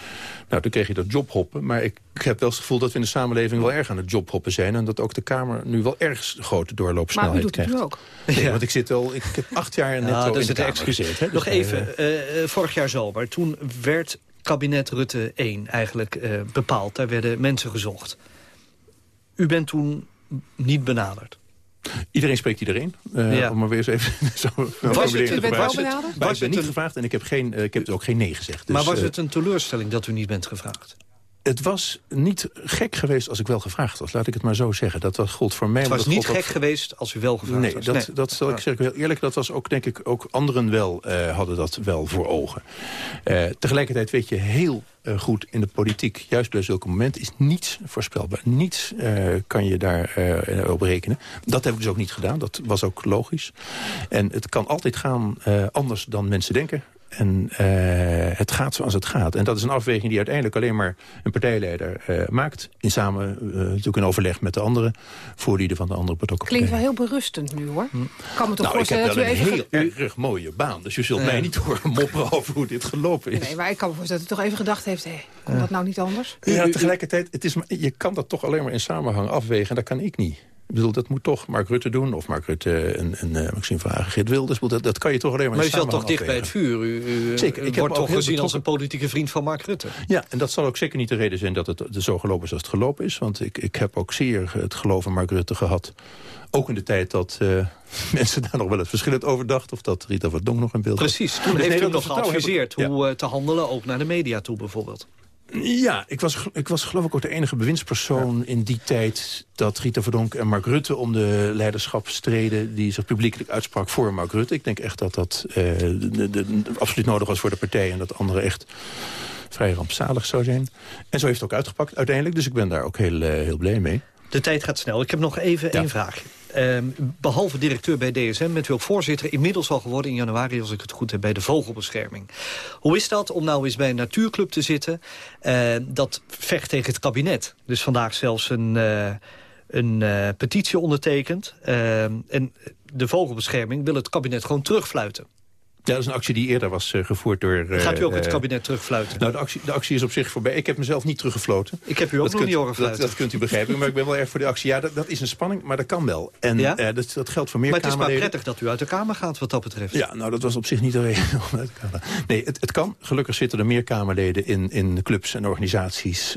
Nou, toen kreeg je dat jobhoppen. Maar ik, ik heb wel het gevoel dat we in de samenleving wel erg aan het jobhoppen zijn. En dat ook de Kamer nu wel erg grote doorloopsnelheid maar u doet krijgt. Het ook. Nee, ja. want ik zit al, ik heb acht jaar net ja, in de Kamer gezeten. Dus Nog even, uh, vorig jaar zomer, toen werd kabinet Rutte 1 eigenlijk uh, bepaald. Daar werden mensen gezocht. U bent toen niet benaderd. Iedereen spreekt iedereen. Uh, ja. Om maar weer eens even zo was het, u bent wel benaderd? Maar ik ben niet gevraagd en ik heb, geen, uh, ik heb ook geen nee gezegd. Dus, maar was het een teleurstelling dat u niet bent gevraagd? Het was niet gek geweest als ik wel gevraagd was. Laat ik het maar zo zeggen. Dat was, gold voor mij. Het was niet gek geweest als u wel gevraagd nee, was. Dat, nee, dat zal ik zeggen heel eerlijk. Dat was ook, denk ik, ook anderen wel uh, hadden dat wel voor ogen. Uh, tegelijkertijd weet je heel uh, goed in de politiek, juist bij zulke momenten, is niets voorspelbaar. Niets uh, kan je daar uh, op rekenen. Dat heb ik dus ook niet gedaan. Dat was ook logisch. En het kan altijd gaan anders dan mensen denken. En uh, het gaat zoals het gaat. En dat is een afweging die uiteindelijk alleen maar een partijleider uh, maakt. In samen, uh, natuurlijk in overleg met de andere voorlieden van de andere betrokken Klinkt wel heel berustend nu hoor. Hm. Kan me toch nou, voorstellen dat u even... even... een heel erg mooie baan. Dus je zult mij niet horen mopperen over hoe dit gelopen is. Nee, maar ik kan me voorstellen dat u toch even gedacht heeft... hé, komt dat nou niet anders? Ja, tegelijkertijd, het is, je kan dat toch alleen maar in samenhang afwegen. En dat kan ik niet. Ik bedoel, dat moet toch Mark Rutte doen. Of Mark Rutte en, en uh, Maxime Vragen, Geert Wilders. Dat, dat kan je toch alleen maar Maar u zat toch dicht bij het vuur? U, u, Zeker. Ik wordt toch gezien als een politieke vriend van Mark Rutte? Ja, en dat zal ook zeker niet de reden zijn dat het zo gelopen is als het gelopen is. Want ik, ik heb ook zeer het geloof in Mark Rutte gehad. Ook in de tijd dat uh, mensen daar nog wel eens verschillend over dachten. Of dat Rita Verdonk nog in beeld Precies, toen dus heeft u nog geadviseerd ja. hoe uh, te handelen, ook naar de media toe bijvoorbeeld. Ja, ik was, ik was geloof ik ook de enige bewindspersoon ja. in die tijd... dat Rita Verdonk en Mark Rutte om de leiderschap streden... die zich publiekelijk uitsprak voor Mark Rutte. Ik denk echt dat dat uh, de, de, absoluut nodig was voor de partij... en dat anderen echt vrij rampzalig zou zijn. En zo heeft het ook uitgepakt uiteindelijk. Dus ik ben daar ook heel, uh, heel blij mee. De tijd gaat snel. Ik heb nog even ja. één vraagje. Uh, behalve directeur bij DSM bent u voorzitter... inmiddels al geworden in januari, als ik het goed heb... bij de vogelbescherming. Hoe is dat om nou eens bij een natuurclub te zitten... Uh, dat vecht tegen het kabinet? Dus vandaag zelfs een, uh, een petitie ondertekend. en de vogelbescherming wil het kabinet gewoon terugfluiten. Ja, dat is een actie die eerder was uh, gevoerd door... Uh, Gaat u ook het kabinet terugfluiten? Nou, de actie, de actie is op zich voorbij. Ik heb mezelf niet teruggefloten. Ik heb u ook dat nog kunt, niet horen fluiten. Dat, dat, kunt u begrijpen, maar ik ben wel erg voor de actie. Ja, dat, dat is een spanning, maar dat kan wel. En ja? uh, dat, dat geldt voor meer Maar het is maar prettig dat u uit de Kamer gaat wat dat betreft. Ja, nou, dat was op zich niet de reden om uit de Kamer. Nee, het, het kan. Gelukkig zitten er meer Kamerleden in, in clubs en organisaties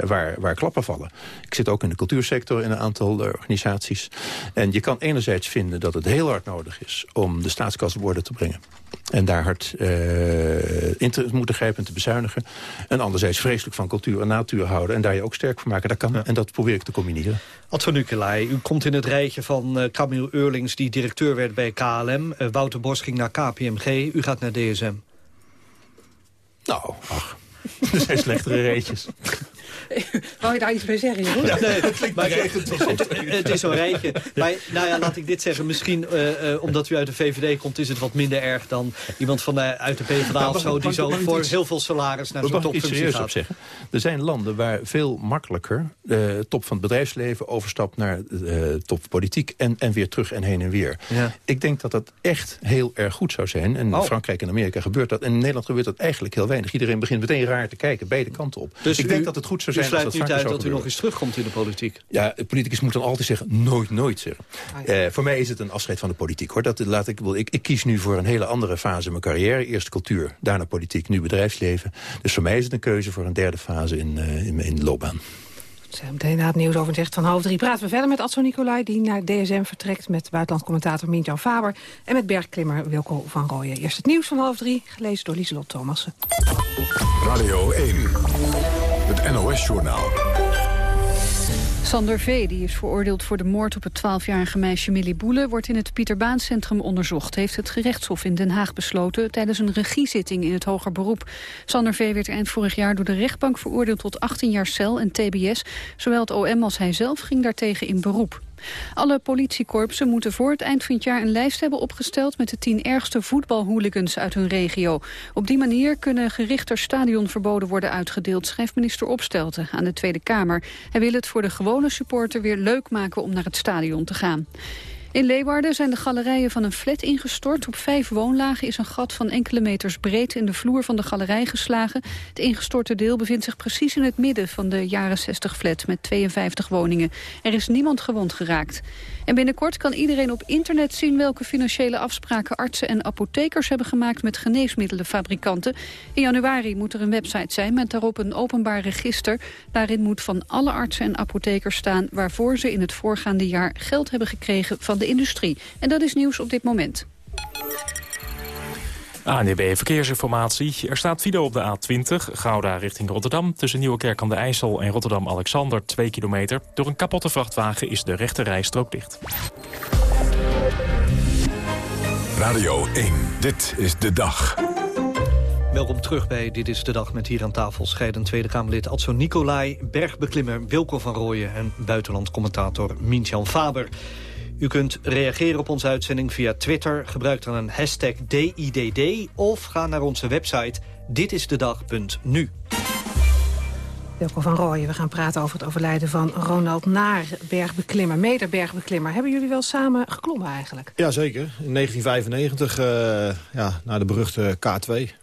waar, waar klappen vallen. Ik zit ook in de cultuursector in een aantal organisaties. En je kan enerzijds vinden dat het heel hard nodig is om de staatskas op orde te brengen. En daar hard uh, in te moeten grijpen en te bezuinigen. En anderzijds vreselijk van cultuur en natuur houden. En daar je ook sterk voor maken. Dat kan. Ja. En dat probeer ik te combineren. Ad van Ukelij, u komt in het rijtje van uh, Camille Eurlings... die directeur werd bij KLM. Uh, Wouter Bos ging naar KPMG. U gaat naar DSM. Nou, ach. Er zijn slechtere reetjes. Wou je daar iets bij zeggen, Jeroen? Ja, nee, dat klinkt maar het, het, het is zo'n rijtje. Maar nou ja, laat ik dit zeggen. Misschien uh, uh, omdat u uit de VVD komt... is het wat minder erg dan iemand van de, uit de PvdA of zo... die zo voor iets, heel veel salaris naar zo'n topfunctie gaat. Op zeggen. Er zijn landen waar veel makkelijker... de top van het bedrijfsleven overstapt naar de uh, top politiek... En, en weer terug en heen en weer. Ja. Ik denk dat dat echt heel erg goed zou zijn. En in oh. Frankrijk en Amerika gebeurt dat. En in Nederland gebeurt dat eigenlijk heel weinig. Iedereen begint meteen raar te kijken, beide kanten op. Dus ik u, denk dat het goed zou zijn u sluit niet dat uit dat u nog eens terugkomt in de politiek? Ja, de politicus moet dan altijd zeggen, nooit, nooit zeggen. Ah, ja. uh, voor mij is het een afscheid van de politiek. hoor. Dat laat ik, ik, ik kies nu voor een hele andere fase in mijn carrière. Eerst cultuur, daarna politiek, nu bedrijfsleven. Dus voor mij is het een keuze voor een derde fase in, uh, in, in de loopbaan. Meteen na het nieuwsoverzicht van half drie praten we verder met Adso Nicolai... die naar DSM vertrekt met buitenlandcommentator Mintjan Faber... en met bergklimmer Wilco van Rooyen. Eerst het nieuws van half drie, gelezen door Lieselot Thomassen. Radio 1, NOS-journaal. Sander V., die is veroordeeld voor de moord op het 12-jarige meisje Millie Boele... wordt in het Pieterbaancentrum onderzocht, heeft het gerechtshof in Den Haag besloten... tijdens een regiezitting in het hoger beroep. Sander V. werd eind vorig jaar door de rechtbank veroordeeld tot 18 jaar cel en tbs. Zowel het OM als hij zelf ging daartegen in beroep. Alle politiekorpsen moeten voor het eind van het jaar een lijst hebben opgesteld met de tien ergste voetbalhooligans uit hun regio. Op die manier kunnen gerichter stadionverboden worden uitgedeeld, schrijft minister Opstelten aan de Tweede Kamer. Hij wil het voor de gewone supporter weer leuk maken om naar het stadion te gaan. In Leeuwarden zijn de galerijen van een flat ingestort. Op vijf woonlagen is een gat van enkele meters breed in de vloer van de galerij geslagen. Het ingestorte deel bevindt zich precies in het midden van de jaren 60 flat met 52 woningen. Er is niemand gewond geraakt. En binnenkort kan iedereen op internet zien welke financiële afspraken artsen en apothekers hebben gemaakt met geneesmiddelenfabrikanten. In januari moet er een website zijn met daarop een openbaar register. Daarin moet van alle artsen en apothekers staan waarvoor ze in het voorgaande jaar geld hebben gekregen van de industrie. En dat is nieuws op dit moment. ANDB Verkeersinformatie. Er staat file op de A20, Gouda richting Rotterdam... tussen Nieuwekerk aan de IJssel en Rotterdam-Alexander, 2 kilometer. Door een kapotte vrachtwagen is de rechte rijstrook dicht. Radio 1, dit is de dag. Welkom terug bij Dit is de Dag met hier aan tafel scheidend Tweede Kamerlid Adso Nicolai, bergbeklimmer Wilco van Rooyen en buitenlandcommentator Mintjan Faber. U kunt reageren op onze uitzending via Twitter. Gebruik dan een hashtag DIDD of ga naar onze website ditisdedag.nu. Wilco van Rooyen, we gaan praten over het overlijden van Ronald Naar, bergbeklimmer, mederbergbeklimmer. Hebben jullie wel samen geklommen eigenlijk? Jazeker, in 1995, uh, ja, naar de beruchte K2.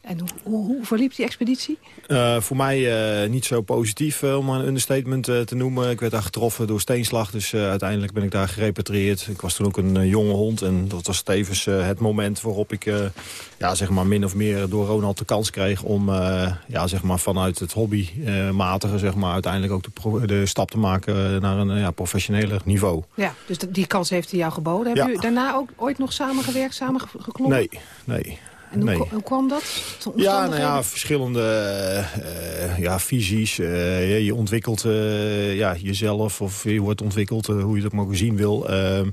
En hoe, hoe, hoe verliep die expeditie? Uh, voor mij uh, niet zo positief, uh, om een understatement te noemen. Ik werd daar getroffen door steenslag, dus uiteindelijk ben ik daar gerepatrieerd. Ik was toen ook een jonge hond en dat was tevens het moment waarop ik ja, zeg maar min of meer door Ronald de kans kreeg... om ja, zeg maar vanuit het hobbymatige zeg maar, uiteindelijk ook de, de stap te maken naar een ja, professioneler niveau. Ja, dus die kans heeft hij jou geboden. Hebben ja. u daarna ook ooit nog samengewerkt, samen geklommen? Nee, nee. En hoe, hoe, kwam dat? Ja, nou ja, verschillende uh, ja, visies. Uh, je ontwikkelt uh, ja, jezelf of je wordt ontwikkeld, hoe je dat maar gezien wil. Ehm,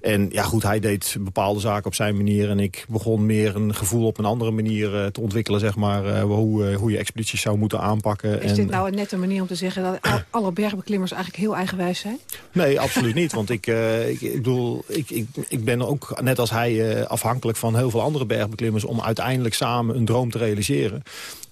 en ja, goed, hij deed bepaalde zaken op zijn manier. En ik begon meer een gevoel op een andere manier te ontwikkelen, zeg maar. hoe, hoe je expedities zou moeten aanpakken. Is dit nou een nette manier om te zeggen dat alle bergbeklimmers eigenlijk heel eigenwijs zijn? Nee, absoluut niet. Want ik, ik, ik bedoel, ik, ik, ik ben ook, net als hij, afhankelijk van heel veel andere bergbeklimmers... om uiteindelijk samen een droom te realiseren.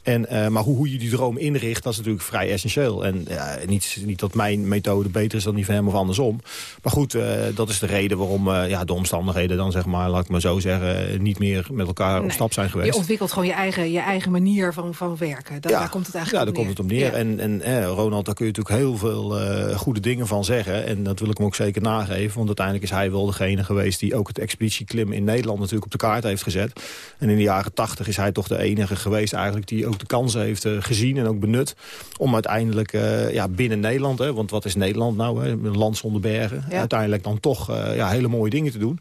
En, uh, maar hoe, hoe je die droom inricht, dat is natuurlijk vrij essentieel. En ja, niet, niet dat mijn methode beter is dan die van hem of andersom. Maar goed, uh, dat is de reden waarom uh, ja, de omstandigheden dan, zeg maar, laat ik maar zo zeggen, niet meer met elkaar nee, op stap zijn geweest. Je ontwikkelt gewoon je eigen, je eigen manier van, van werken. Ja, daar komt het eigenlijk ja, daar komt het op neer. Ja. En, en eh, Ronald, daar kun je natuurlijk heel veel goede dingen van zeggen. En dat wil ik hem ook zeker nageven. Want uiteindelijk is hij wel degene geweest die ook het expeditieklim in Nederland natuurlijk op de kaart heeft gezet. En in de jaren tachtig is hij toch de enige geweest eigenlijk die ook de kansen heeft uh, gezien en ook benut... om uiteindelijk uh, ja, binnen Nederland, hè, want wat is Nederland nou? Hè, een land zonder bergen. Ja. Uiteindelijk dan toch uh, ja, hele mooie dingen te doen.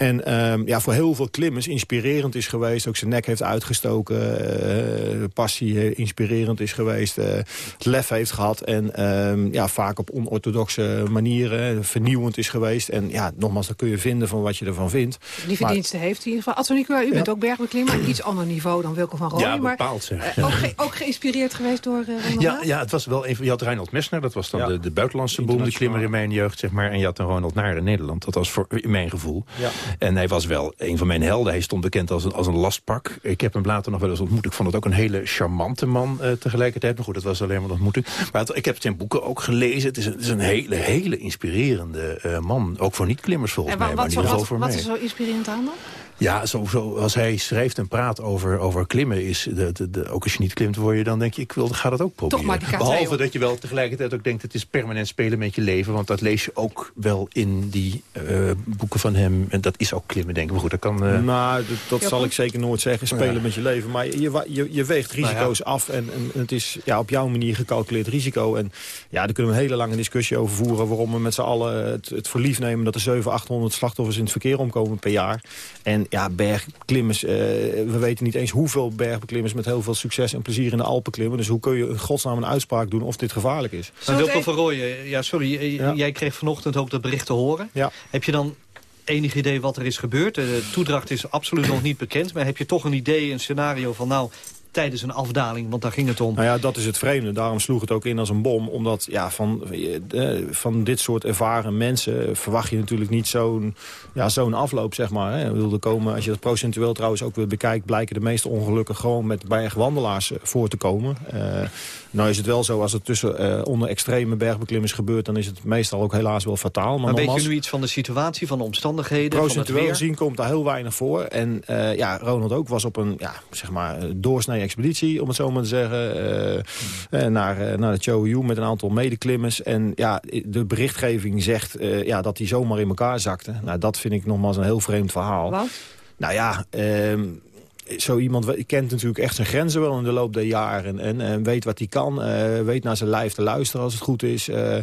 En um, ja, voor heel veel klimmers inspirerend is geweest. Ook zijn nek heeft uitgestoken. Uh, passie inspirerend is geweest. Uh, het lef heeft gehad. En um, ja, vaak op onorthodoxe manieren. Vernieuwend is geweest. En ja, nogmaals, dan kun je vinden van wat je ervan vindt. Die verdiensten maar, heeft hij in ieder geval. Antonie, u ja. bent ook bergbeklimmer. Iets ander niveau dan Wilco van Rooij. Ja, bepaald zeg. Maar, uh, ook, ge ook, geïnspireerd geweest door uh, ja, ja, het was wel een van... Je had Reinhold Messner. Dat was dan ja. de, de buitenlandse boemdeklimmer in mijn jeugd, zeg maar. En je had een Ronald Naar in Nederland. Dat was voor, in mijn gevoel. Ja. En hij was wel een van mijn helden. Hij stond bekend als een, als een lastpak. Ik heb hem later nog wel eens ontmoet. Ik vond het ook een hele charmante man uh, tegelijkertijd. Maar goed, dat was alleen maar een ontmoeting. Maar het, ik heb zijn boeken ook gelezen. Het is een, het is een hele, hele inspirerende uh, man. Ook voor niet-klimmers volgens en, mij. Wat, maar wat, wat, is zo inspirerend aan dan? Ja, zo, zo, als hij schrijft en praat over, over klimmen... Is de, de, de, ook als je niet klimt, word je dan denk je... ik wil, ga dat ook proberen. Toch maar die Behalve dat je wel tegelijkertijd ook denkt... het is permanent spelen met je leven. Want dat lees je ook wel in die uh, boeken van hem. En dat is ook klimmen, denk ik. Maar goed, dat kan... Uh... Nou, dat, dat zal ik zeker nooit zeggen. Spelen ja. met je leven. Maar je, je, je weegt risico's nou ja. af. En, en, het is ja, op jouw manier gecalculeerd risico. En ja, daar kunnen we een hele lange discussie over voeren... waarom we met z'n allen het, het verlief nemen... dat er 700, 800 slachtoffers in het verkeer omkomen per jaar. En ja, berg klimmers. Uh, we weten niet eens hoeveel bergbeklimmers met heel veel succes en plezier in de Alpen klimmen. Dus hoe kun je in godsnaam een uitspraak doen of dit gevaarlijk is? Maar Wilco van Rooyen, ja, sorry, ja. jij kreeg vanochtend ook dat bericht te horen. Ja. Heb je dan enig idee wat er is gebeurd? De toedracht is absoluut nog niet bekend, maar heb je toch een idee, een scenario van nou tijdens een afdaling, want daar ging het om. Nou ja, dat is het vreemde. Daarom sloeg het ook in als een bom. Omdat ja, van, van dit soort ervaren mensen verwacht je natuurlijk niet zo'n ja, zo'n afloop, zeg maar. Hè. Wilde komen, als je dat procentueel trouwens ook weer bekijkt... blijken de meeste ongelukken gewoon met bergwandelaars voor te komen. Uh, nou is het wel zo, als het tussen uh, onder extreme bergbeklimmers gebeurt... dan is het meestal ook helaas wel fataal. Maar, maar weet je nu iets van de situatie, van de omstandigheden, Procentueel gezien komt daar heel weinig voor. En uh, ja, Ronald ook was op een ja, zeg maar, doorsnee expeditie, om het zo maar te zeggen. Uh, naar, naar de Choyu met een aantal medeklimmers. En ja, de berichtgeving zegt uh, ja, dat hij zomaar in elkaar zakte. Nou, dat vind ik nogmaals een heel vreemd verhaal. Wat? Nou ja, um, zo iemand kent natuurlijk echt zijn grenzen wel in de loop der jaren. En, en weet wat hij kan. Uh, weet naar zijn lijf te luisteren als het goed is. Uh,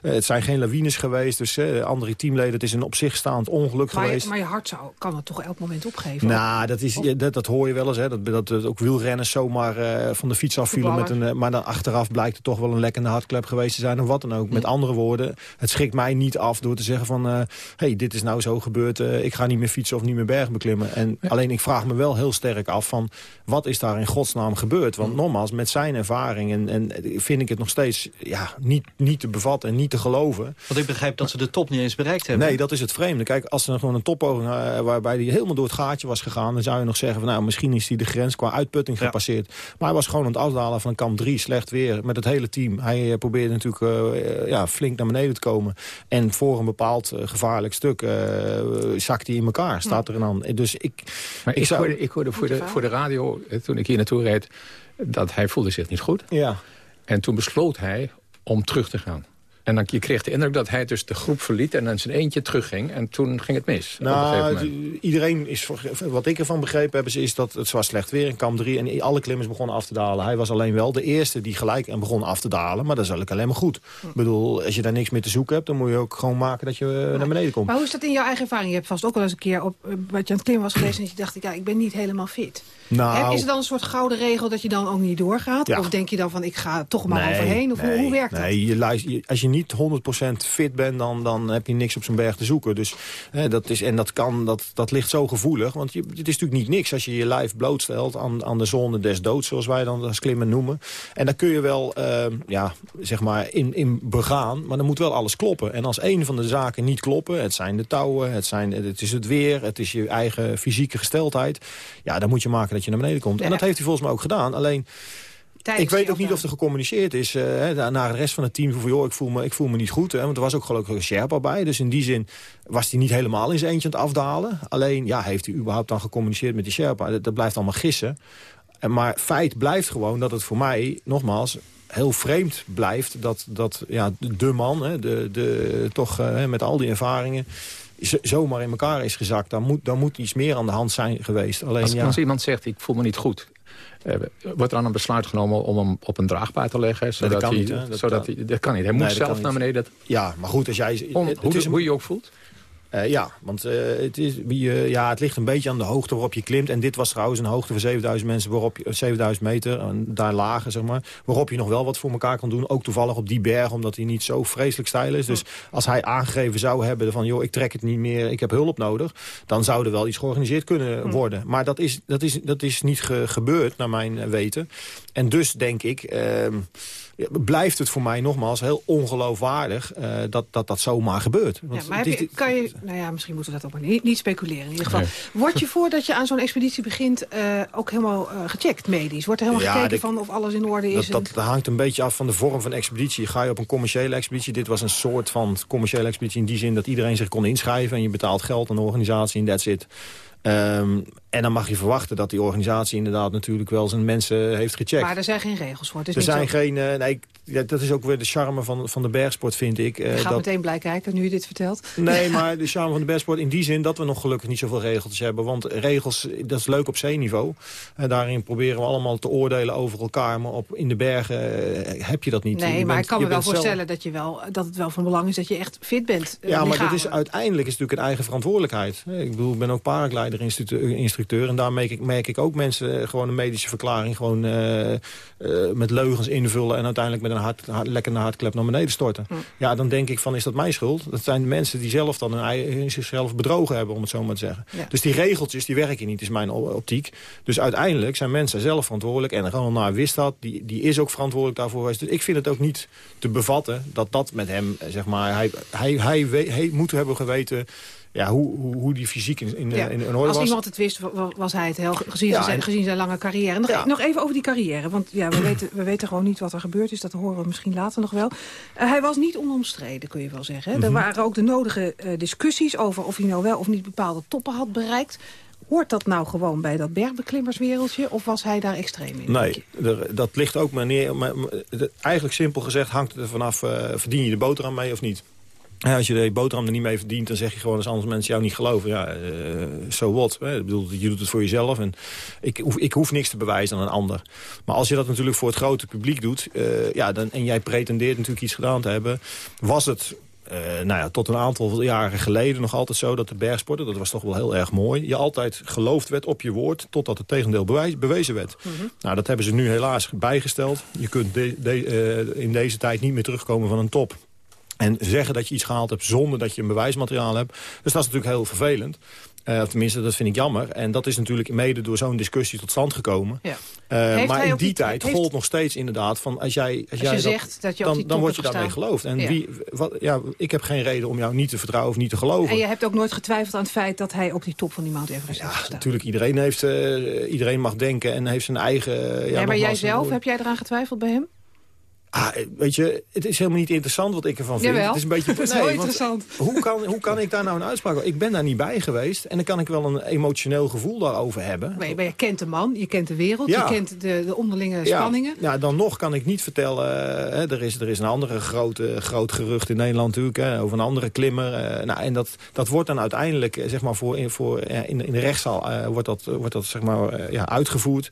het zijn geen lawines geweest. Dus uh, andere teamleden, het is een op zich staand ongeluk maar geweest. Je, maar je hart zou, kan het toch elk moment opgeven? Nou, dat, is, dat, dat, hoor je wel eens. Hè, dat, dat, dat ook wielrenners zomaar van de fiets afvielen. Met een, maar dan achteraf blijkt het toch wel een lekkende hartklep geweest te zijn. Of wat dan ook. Met andere woorden, het schrikt mij niet af door te zeggen van... hey, dit is nou zo gebeurd. ik ga niet meer fietsen of niet meer berg beklimmen. En alleen ik vraag me wel heel sterk sterk af van... wat is daar in godsnaam gebeurd? Want nogmaals, met zijn ervaring en, en vind ik het nog steeds ja, niet, niet te bevatten en niet te geloven. Want ik begrijp dat ze de top niet eens bereikt hebben. Nee, dat is het vreemde. Kijk, als er gewoon een toppoging uh, waarbij hij helemaal door het gaatje was gegaan... dan zou je nog zeggen van nou, misschien is hij de grens qua uitputting gepasseerd. Maar hij was gewoon aan het afdalen van kamp 3, slecht weer, met het hele team. Hij uh, probeerde natuurlijk uh, ja, flink naar beneden te komen. En voor een bepaald gevaarlijk stuk zakt hij in elkaar, staat er dan. Dus ik, maar ik, ik, hoorde, ik hoorde voor de, voor de radio, toen ik hier naartoe reed... dat hij voelde zich niet goed. Ja. En toen besloot hij om terug te gaan. En dan, je kreeg de indruk dat hij dus de groep verliet en dan zijn eentje terugging. En toen ging het mis. Nou, iedereen is, wat ik ervan begrepen heb, is dat het was slecht weer in kamp 3. En alle klimmers begonnen af te dalen. Hij was alleen wel de eerste die gelijk en begon af te dalen. Maar dat is eigenlijk alleen maar goed. Ik bedoel, als je daar niks meer te zoeken hebt, dan moet je ook gewoon maken dat je eh, naar beneden komt. Maar hoe is dat in jouw eigen ervaring? Je hebt vast ook wel eens een keer op, eh, wat je aan het klimmen was geweest en je dacht, ja, ik ben niet helemaal fit. Nou, is er dan een soort gouden regel dat je dan ook niet doorgaat? Of denk je dan van, ik ga toch maar overheen? Of hoe, hoe, werkt nee, dat? Je, als je niet 100% fit bent, dan, dan heb je niks op zijn berg te zoeken. Dus, hè, dat is, en dat, kan, dat, dat ligt zo gevoelig. Want je, het is natuurlijk niet niks als je je lijf blootstelt aan, aan de zone des doods, zoals wij dan als klimmen noemen. En daar kun je wel uh, ja, zeg maar in, in begaan, maar dan moet wel alles kloppen. En als een van de zaken niet kloppen, het zijn de touwen, het, zijn, het is het weer, het is je eigen fysieke gesteldheid. Ja, dan moet je maken dat je naar beneden komt. En dat heeft hij volgens mij ook gedaan. Alleen ik weet ook niet of er gecommuniceerd is uh, naar de rest van het team. Van, joh, ik voel me, ik voel me niet goed. Hè, want er was ook gelukkig een Sherpa bij. Dus in die zin was hij niet helemaal in zijn eentje aan het afdalen. Alleen, ja, heeft hij überhaupt dan gecommuniceerd met die Sherpa? Dat, dat blijft allemaal gissen. En, maar feit blijft gewoon dat het voor mij, nogmaals heel vreemd blijft dat, dat ja, de man, hè, de, de, toch uh, met al die ervaringen zomaar in elkaar is gezakt. Dan moet, dan moet iets meer aan de hand zijn geweest. Alleen, als, ja, als iemand zegt, ik voel me niet goed... Uh, wordt er dan een besluit genomen om hem op een draagpaar te leggen? Zodat dat kan hij, niet. Dat, zodat kan. Hij, dat kan niet. Hij moet zelf naar beneden. Ja, maar goed, als jij... On, het, hoe, is hoe je je ook voelt? Uh, ja, want uh, het, is, uh, ja, het ligt een beetje aan de hoogte waarop je klimt. En dit was trouwens een hoogte van 7000 mensen, waarop je, 7000 meter, en daar lager zeg maar. Waarop je nog wel wat voor elkaar kan doen. Ook toevallig op die berg, omdat hij niet zo vreselijk stijl is. Dus als hij aangegeven zou hebben van, joh, ik trek het niet meer, ik heb hulp nodig. Dan zou er wel iets georganiseerd kunnen worden. Maar dat is, dat is, dat is niet ge gebeurd, naar mijn weten. En dus denk ik... Ehm, blijft het voor mij nogmaals heel ongeloofwaardig uh, dat, dat dat zomaar gebeurt. Want ja, maar je, kan je, nou ja, misschien moeten we dat ook maar niet, niet speculeren in ieder geval. Nee. Word je voordat je aan zo'n expeditie begint uh, ook helemaal uh, gecheckt medisch? Wordt er helemaal ja, gekeken van of alles in orde is? Dat, dat, hangt een beetje af van de vorm van expeditie. Ga je op een commerciële expeditie, dit was een soort van commerciële expeditie in die zin dat iedereen zich kon inschrijven en je betaalt geld aan de organisatie en that's it. Um, en dan mag je verwachten dat die organisatie inderdaad natuurlijk wel zijn mensen heeft gecheckt. Maar er zijn geen regels voor. Er zijn zo... geen. Uh, nee, dat is ook weer de charme van, van de bergsport, vind ik. Uh, je gaat dat... meteen blij kijken nu je dit vertelt. Nee, maar de charme van de bergsport in die zin dat we nog gelukkig niet zoveel regels hebben. Want regels, dat is leuk op zeeniveau. En daarin proberen we allemaal te oordelen over elkaar. Maar op, in de bergen uh, heb je dat niet. Nee, je maar bent, ik kan me wel voorstellen zelf... dat, je wel, dat het wel van belang is dat je echt fit bent. ja, maar dat is uiteindelijk is natuurlijk een eigen verantwoordelijkheid. Ik bedoel, ik ben ook paraglider-instructeur. En daar merk ik, merk ik ook mensen gewoon een medische verklaring... gewoon uh, uh, met leugens invullen en uiteindelijk met een hart, hart, lekker naar hartklep naar beneden storten. Hm. Ja, dan denk ik van, is dat mijn schuld? Dat zijn de mensen die zelf dan hun, zichzelf bedrogen hebben, om het zo maar te zeggen. Ja. Dus die regeltjes, die werken niet, is mijn optiek. Dus uiteindelijk zijn mensen zelf verantwoordelijk. En Ronald Naar wist dat, die, die is ook verantwoordelijk daarvoor geweest. Dus ik vind het ook niet te bevatten dat dat met hem, zeg maar... hij, hij, hij, hij, hij moet hebben geweten ja, hoe, hoe, hoe die fysiek in, in, ja. in, in orde was. Als iemand het wist, was hij het heel, gezien, ja, zijn, en, gezien zijn lange carrière. Nog, ja. nog even over die carrière, want ja, we, weten, we weten gewoon niet wat er gebeurd is. Dat horen we misschien later nog wel. Uh, hij was niet onomstreden, kun je wel zeggen. Mm -hmm. Er waren ook de nodige uh, discussies over of hij nou wel of niet bepaalde toppen had bereikt. Hoort dat nou gewoon bij dat bergbeklimmerswereldje? Of was hij daar extreem in? Nee, dat ligt ook maar neer. Maar, maar, eigenlijk simpel gezegd hangt het er vanaf... Uh, verdien je de boterham mee of niet? Ja, als je de boterham er niet mee verdient, dan zeg je gewoon als andere mensen jou niet geloven. Ja, uh, so what? Hè? Ik bedoel, je doet het voor jezelf en ik hoef, ik hoef niks te bewijzen aan een ander. Maar als je dat natuurlijk voor het grote publiek doet, uh, ja, dan, en jij pretendeert natuurlijk iets gedaan te hebben, was het uh, nou ja, tot een aantal jaren geleden nog altijd zo dat de bergsporten, dat was toch wel heel erg mooi, je altijd geloofd werd op je woord totdat het tegendeel bewijs, bewezen werd. Mm -hmm. Nou, dat hebben ze nu helaas bijgesteld. Je kunt de, de, uh, in deze tijd niet meer terugkomen van een top. En zeggen dat je iets gehaald hebt zonder dat je een bewijsmateriaal hebt. Dus dat is natuurlijk heel vervelend. Uh, tenminste, dat vind ik jammer. En dat is natuurlijk mede door zo'n discussie tot stand gekomen. Ja. Uh, maar in die tijd heeft... gold nog steeds inderdaad van als jij, als, jij zegt dat, dan, dan word je daarmee geloofd. En wie, wat, ja, ik heb geen reden om jou niet te vertrouwen of niet te geloven. En je hebt ook nooit getwijfeld aan het feit dat hij op die top van die Mount Everest ja, natuurlijk. Iedereen, heeft, uh, iedereen mag denken en heeft zijn eigen... ja, ja maar jij zelf, heb jij eraan getwijfeld bij hem? Ah, weet je, het is helemaal niet interessant wat ik ervan vind. Jawel. Het is een beetje. dat is nee, interessant. Hoe kan, hoe kan ik daar nou een uitspraak over? Ik ben daar niet bij geweest. En dan kan ik wel een emotioneel gevoel daarover hebben. Maar je, maar je kent de man, je kent de wereld, je kent de, de onderlinge spanningen. Ja, dan nog kan ik niet vertellen. Hè, er, is, er is een andere grote, groot gerucht in Nederland natuurlijk. Hè, over een andere klimmer. Uh, nou, en dat, dat wordt dan uiteindelijk, zeg maar, voor, in, voor, in, in de rechtszaal uh, wordt dat, wordt dat zeg maar, uh, ja, uitgevoerd.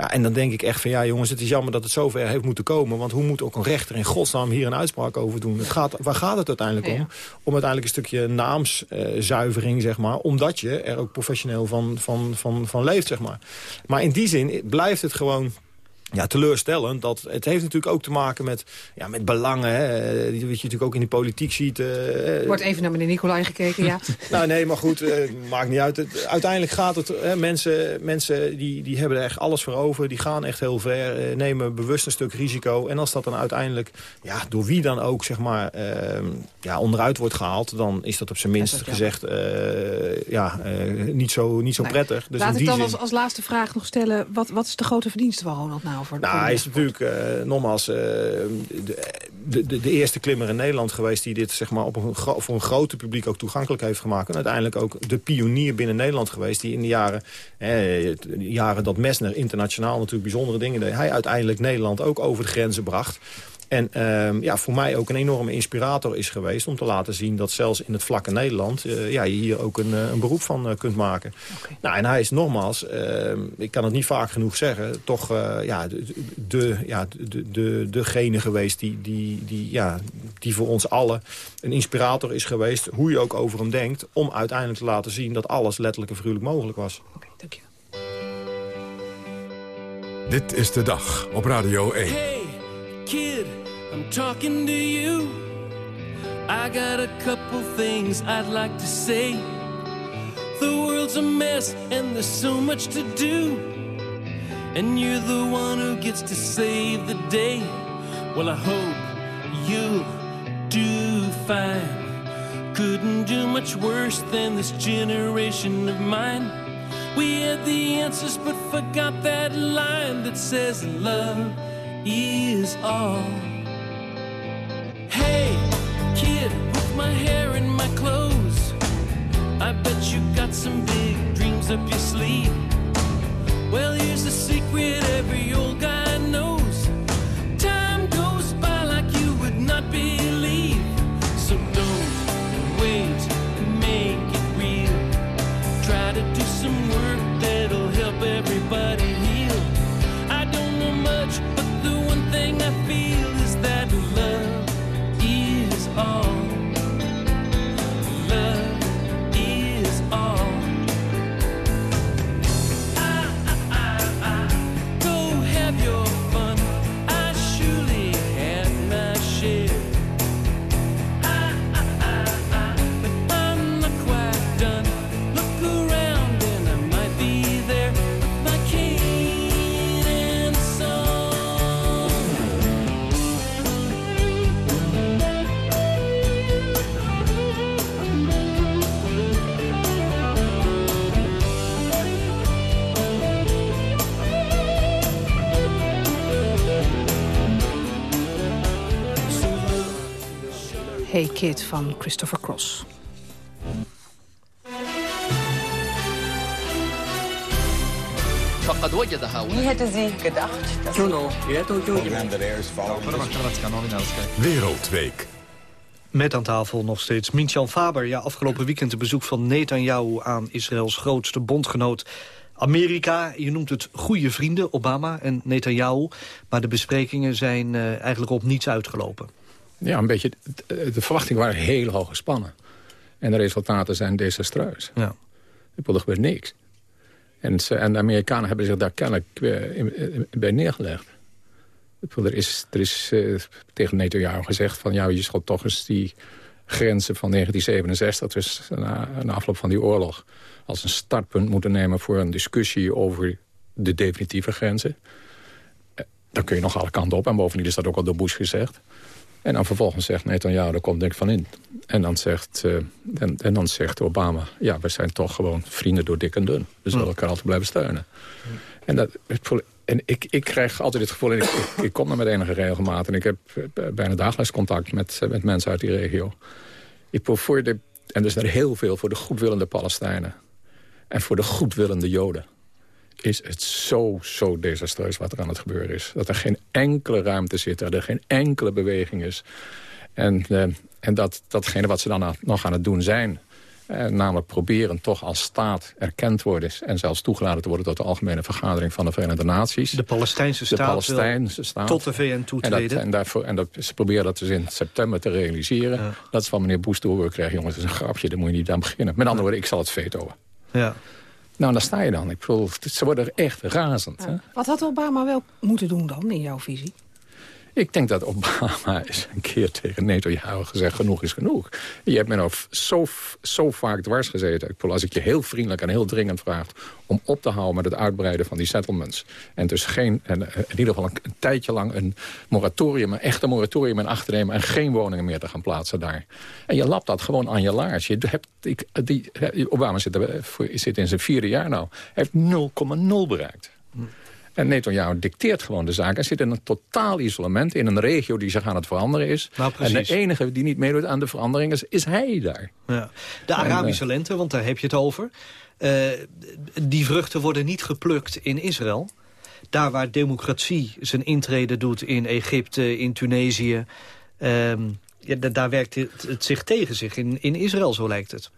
Ja, en dan denk ik echt van ja jongens, het is jammer dat het zover heeft moeten komen. Want hoe moet ook een rechter in godsnaam hier een uitspraak over doen? Het gaat, waar gaat het uiteindelijk om? Om uiteindelijk een stukje naamszuivering, zeg maar. Omdat je er ook professioneel van, van, van, van leeft, zeg maar. Maar in die zin blijft het gewoon ja, teleurstellend. Dat, het heeft natuurlijk ook te maken met, ja, met belangen. Hè, die wat je natuurlijk ook in de politiek ziet. Uh, Wordt even naar meneer Nicolai gekeken, ja. nou nee, maar goed, uh, maakt niet uit. Het, uiteindelijk gaat het, hè, mensen, mensen die, die hebben er echt alles voor over. Die gaan echt heel ver, uh, nemen bewust een stuk risico. En als dat dan uiteindelijk, ja, door wie dan ook, zeg maar, ehm, ja, onderuit wordt gehaald... dan is dat op zijn minst gezegd, ja, niet zo, niet zo nee. prettig. Dus Laat ik dan als, als laatste vraag nog stellen, wat, wat is de grote verdienste van Ronald nou? Voor, nou, hij is natuurlijk uh, nogmaals uh, de, de, de, eerste klimmer in Nederland geweest... die dit zeg maar, op een voor een grote publiek ook toegankelijk heeft gemaakt. En uiteindelijk ook de pionier binnen Nederland geweest... die in de jaren, eh, jaren dat Messner internationaal natuurlijk bijzondere dingen deed... hij uiteindelijk Nederland ook over de grenzen bracht. En uh, ja, voor mij ook een enorme inspirator is geweest... om te laten zien dat zelfs in het vlakke Nederland... Uh, ja, je hier ook een, uh, een beroep van uh, kunt maken. Okay. Nou, en hij is nogmaals, ehm, ik kan het niet vaak genoeg zeggen... toch ja, de, de, ja, de, de, degene geweest die, die, die, ja, die voor ons allen een inspirator is geweest... hoe je ook over hem denkt... om uiteindelijk te laten zien dat alles letterlijk en gruwelijk mogelijk was. Oké, okay, dank je. Dit is de dag op Radio 1. Hey, kid. I'm talking to you. I got a couple things I'd like to say. The world's a mess and there's so much to do. And you're the one who gets to save the day. Well, I hope you'll do fine. Couldn't do much worse than this generation of mine. We had the answers, but forgot that line that says love is all. Hey, kid, with my hair and my clothes. I bet you got some big dreams up your sleeve. Well, here's the secret every old guy Kid van Christopher Cross. فقد وجدها Wie hätte sie gedacht? Dass Wereldweek. Met aan tafel nog steeds Minchan Faber. Ja, afgelopen weekend een bezoek van Netanyahu aan Israëls grootste bondgenoot. Amerika, je noemt het goede vrienden, Obama en Netanyahu. Maar de besprekingen zijn eh, eigenlijk op niets uitgelopen. Ja, een beetje. De verwachtingen waren heel hoog gespannen. En de resultaten zijn desastreus. Ja. Er gebeurt niks. En, ze, en de Amerikanen hebben zich daar kennelijk eh, bij neergelegd. Er is, er is uh, tegen Netanyahu gezegd van... ja, je schot toch eens die grenzen van 1967... dus na, na afloop van die oorlog... als een startpunt moeten nemen voor een discussie over de definitieve grenzen. Eh, dan kun je nog alle kanten op. En bovendien is dat ook al door Bush gezegd. En dan vervolgens zegt Netanyahu, daar komt niks van in. En dan, zegt, uh, en, en, dan zegt Obama, ja, we zijn toch gewoon vrienden door dik en dun. We zullen elkaar altijd blijven steunen. En, dat, en ik, ik krijg altijd het gevoel, en ik, ik, ik kom er met enige regelmaat... en ik heb eh, bijna dagelijks contact met, eh, met mensen uit die regio. Ik voor de, en er zijn er heel veel voor de goedwillende Palestijnen. En voor de goedwillende Joden is het zo, zo desastreus wat er aan het gebeuren is. Dat er geen enkele ruimte zit, dat er geen enkele beweging is. En, uh, en dat, datgene wat ze dan nog aan het doen zijn... Eh, namelijk proberen toch als staat erkend worden... en zelfs toegelaten te worden tot de Algemene Vergadering van de Verenigde Naties. De Palestijnse staat, de Palestijnse staat. tot de VN toetreden. En, dat, en, daarvoor, en dat, ze proberen dat dus in september te realiseren. Dat is van meneer Bush te horen krijgen. Jongens, dat is een grapje, daar moet je niet aan beginnen. Met andere woorden, ik zal het vetoen. Ja. Nou, daar sta je dan. Ik bedoel, ze worden echt razend. Hè? Wat had Obama wel moeten doen dan, in jouw visie? Ik denk dat Obama eens een keer tegen Netanyahu gezegd... genoeg is genoeg. Je hebt me nou zo, zo vaak dwars gezeten. Ik bedoel, als ik je heel vriendelijk en heel dringend vraag... om op te houden met het uitbreiden van die settlements... en dus geen, en eh, in ieder geval een, tijdje lang een moratorium... een echte moratorium in acht te nemen... en geen woningen meer te gaan plaatsen daar. En je lapt dat gewoon aan je laars. Je hebt, ik, die, Obama zit, zit in zijn vierde jaar nou. Hij heeft 0,0 bereikt. En Netanyahu dicteert gewoon de zaak. Hij zit in een totaal isolement in een regio die zich aan het veranderen is. Nou, en de enige die niet meedoet aan de verandering is, is hij daar. Ja. De Arabische en, uh, lente, want daar heb je het over. Uh, die vruchten worden niet geplukt in Israël. Daar waar democratie zijn intrede doet in Egypte, in Tunesië... Uh, ja, daar werkt het, het zich tegen zich in, in Israël, zo lijkt het.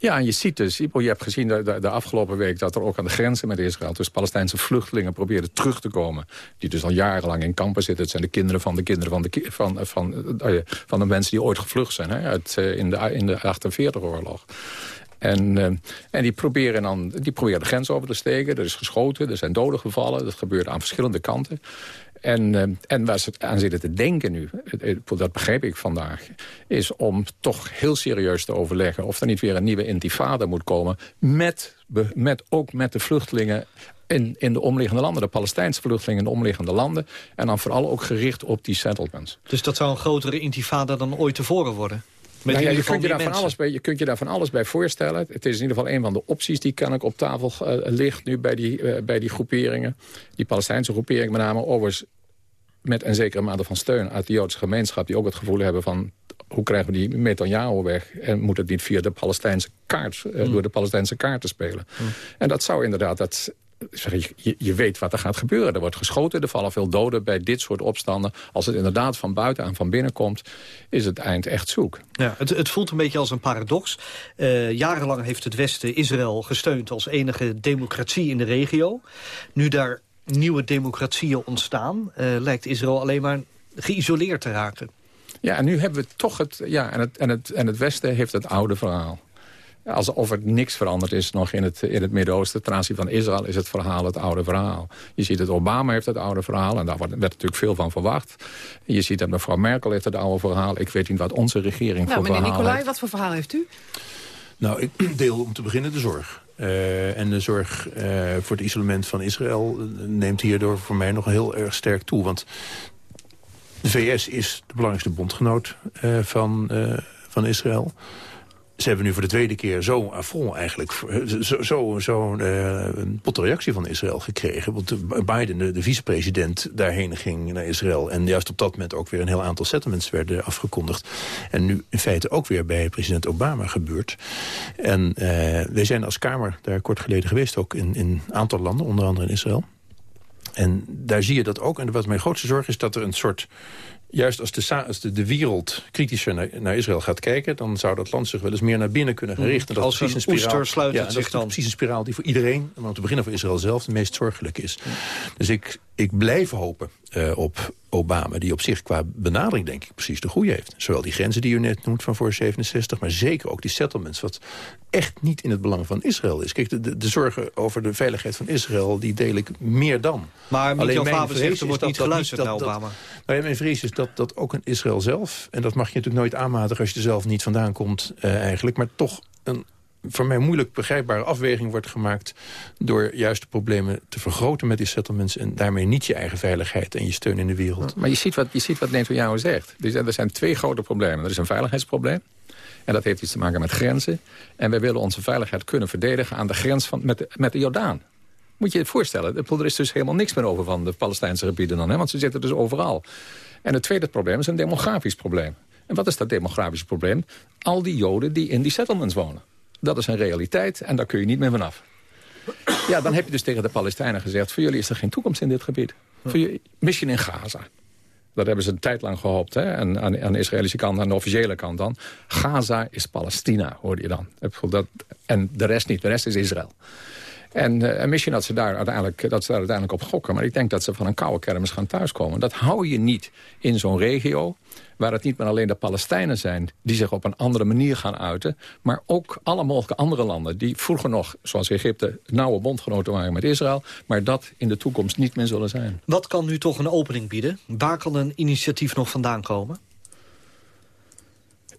Ja, en je ziet dus, je hebt gezien de, de, afgelopen week... dat er ook aan de grenzen met Israël... dus Palestijnse vluchtelingen probeerden terug te komen... die dus al jarenlang in kampen zitten. Het zijn de kinderen van de kinderen van de, van, van, van, van de mensen die ooit gevlucht zijn... Hè, uit, in, de, in de 48-oorlog. En, en die, proberen dan, die proberen de grens over te steken. Er is geschoten, er zijn doden gevallen. Dat gebeurt aan verschillende kanten. En, uh, en waar ze aan zitten te denken nu, dat begreep ik vandaag... is om toch heel serieus te overleggen... of er niet weer een nieuwe intifada moet komen... met, met, ook met de vluchtelingen in, in de omliggende landen. De Palestijnse vluchtelingen in de omliggende landen. En dan vooral ook gericht op die settlements. Dus dat zou een grotere intifada dan ooit tevoren worden? Nou ja, je, kunt je, daar van alles bij, je kunt je daar van alles bij voorstellen. Het is in ieder geval een van de opties die kan ik op tafel uh, ligt nu bij die, uh, bij die groeperingen. Die Palestijnse groeperingen met name. Overigens met een zekere mate van steun uit de Joodse gemeenschap... die ook het gevoel hebben van hoe krijgen we die Netanyahu weg? En moet het niet via de Palestijnse kaart, uh, mm. door de Palestijnse kaart te spelen? Mm. En dat zou inderdaad, dat, zeg je, je weet wat er gaat gebeuren. Er wordt geschoten, er vallen veel doden bij dit soort opstanden. Als het inderdaad van buiten en van binnen komt, is het eind echt zoek. Ja, het, het voelt een beetje als een paradox. Uh, jarenlang heeft het Westen Israël gesteund als enige democratie in de regio. Nu daar nieuwe democratieën ontstaan... Uh, lijkt Israël alleen maar geïsoleerd te raken. Ja, en nu hebben we toch het... Ja, en het, en het, en het Westen heeft het oude verhaal. Alsof er niks veranderd is nog in het, in het Midden-Oosten. Ten aanzien van Israël is het verhaal het oude verhaal. Je ziet dat Obama heeft het oude verhaal. En daar werd natuurlijk veel van verwacht. Je ziet dat mevrouw Merkel heeft het oude verhaal. Ik weet niet wat onze regering nou, voor verhaal heeft. Meneer Nicolai, wat voor verhaal heeft u? Nou, ik deel om te beginnen de zorg. Uh, en de zorg uh, voor het isolement van Israël neemt hierdoor voor mij nog heel erg sterk toe. Want de VS is de belangrijkste bondgenoot uh, van, van Israël ze hebben nu voor de tweede keer zo'n affront eigenlijk... zo'n zo, zo, uh, potte reactie van Israël gekregen. Want Biden, de, de vicepresident, daarheen ging naar Israël. En juist op dat moment ook weer een heel aantal settlements werden afgekondigd. En nu in feite ook weer bij president Obama gebeurd. En uh, wij zijn als Kamer daar kort geleden geweest, ook in een aantal landen, onder andere in Israël. En daar zie je dat ook. En wat mijn grootste zorg is dat er een soort juist als de, als de, de wereld kritischer naar, naar Israël gaat kijken... dan zou dat land zich wel eens meer naar binnen kunnen gaan Mhm. richten. Dat Als is precies een een spiraal, oester sluit ja, het zich dat dan. is precies een spiraal die voor iedereen... maar om te beginnen voor Israël zelf de meest zorgelijk is. Dus ik, ik blijf hopen eh, op Obama... die op zich qua benadering denk ik precies de goede heeft. Zowel die grenzen die u net noemt van voor 67... maar zeker ook die settlements... wat echt niet in het belang van Israël is. Kijk, de, de, de zorgen over de veiligheid van Israël... die deel ik meer dan. Maar Michael mijn Faber vrees zegt, er wordt dat niet geluisterd dat- naar dat- Obama. nou ja, mijn vrees is dat, dat ook in Israël zelf... en dat mag je natuurlijk nooit aanmatigen als je er zelf niet vandaan komt eh, eigenlijk... maar toch een voor mij moeilijk begrijpbare afweging wordt gemaakt... door juist de problemen te vergroten met die settlements... en daarmee niet je eigen veiligheid en je steun in de wereld. Maar je ziet wat, je ziet wat Netanyahu zegt. Dus er zijn twee grote problemen. Er is een veiligheidsprobleem. En dat heeft iets te maken met grenzen. En wij willen onze veiligheid kunnen verdedigen aan de grens van, met, de, met de Jordaan. Moet je je voorstellen. Er is dus helemaal niks meer over van de Palestijnse gebieden dan. Hè? Want ze zitten dus overal. En het tweede probleem is een demografisch probleem. En wat is dat demografische probleem? Al die Joden die in die settlements wonen. Dat is een realiteit en daar kun je niet meer vanaf. Ja, dan heb je dus tegen de Palestijnen gezegd... voor jullie is er geen toekomst in dit gebied. Voor jullie, misschien in Gaza. Dat hebben ze een tijd lang gehoopt. Hè? En aan, aan de Israëlische kant, aan de officiële kant dan. Gaza is Palestina, hoorde je dan. Dat, en de rest niet, de rest is Israël. En, uh, en misschien dat ze, daar uiteindelijk, dat ze daar uiteindelijk op gokken. Maar ik denk dat ze van een koude kermis gaan thuiskomen. Dat hou je niet in zo'n regio waar het niet meer alleen de Palestijnen zijn... die zich op een andere manier gaan uiten... maar ook alle mogelijke andere landen... die vroeger nog, zoals Egypte, nauwe bondgenoten waren met Israël... maar dat in de toekomst niet meer zullen zijn. Wat kan nu toch een opening bieden? Waar kan een initiatief nog vandaan komen?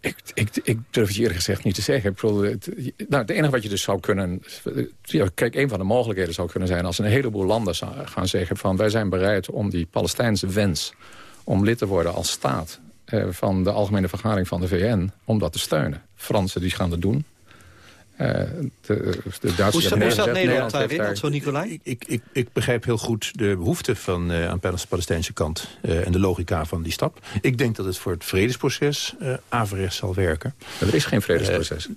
Ik, ik, durf het je eerlijk gezegd niet te zeggen. Ik het, nou, het enige wat je dus zou kunnen... Ja, kijk, een van de mogelijkheden zou kunnen zijn... als een heleboel landen gaan zeggen van... wij zijn bereid om die Palestijnse wens... om lid te worden als staat eh, van de Algemene Vergadering van de VN... om dat te steunen. Fransen die gaan dat doen. Uh, de, de Duitsers Hoe staat Nederland daarin, Alzo Nicolai? Ik, ik, ik, ik, begrijp heel goed de behoefte van, uh, aan de Palestijnse kant... Uh, en de logica van die stap. Ik denk dat het voor het vredesproces uh, averechts zal werken. Er is geen vredesproces.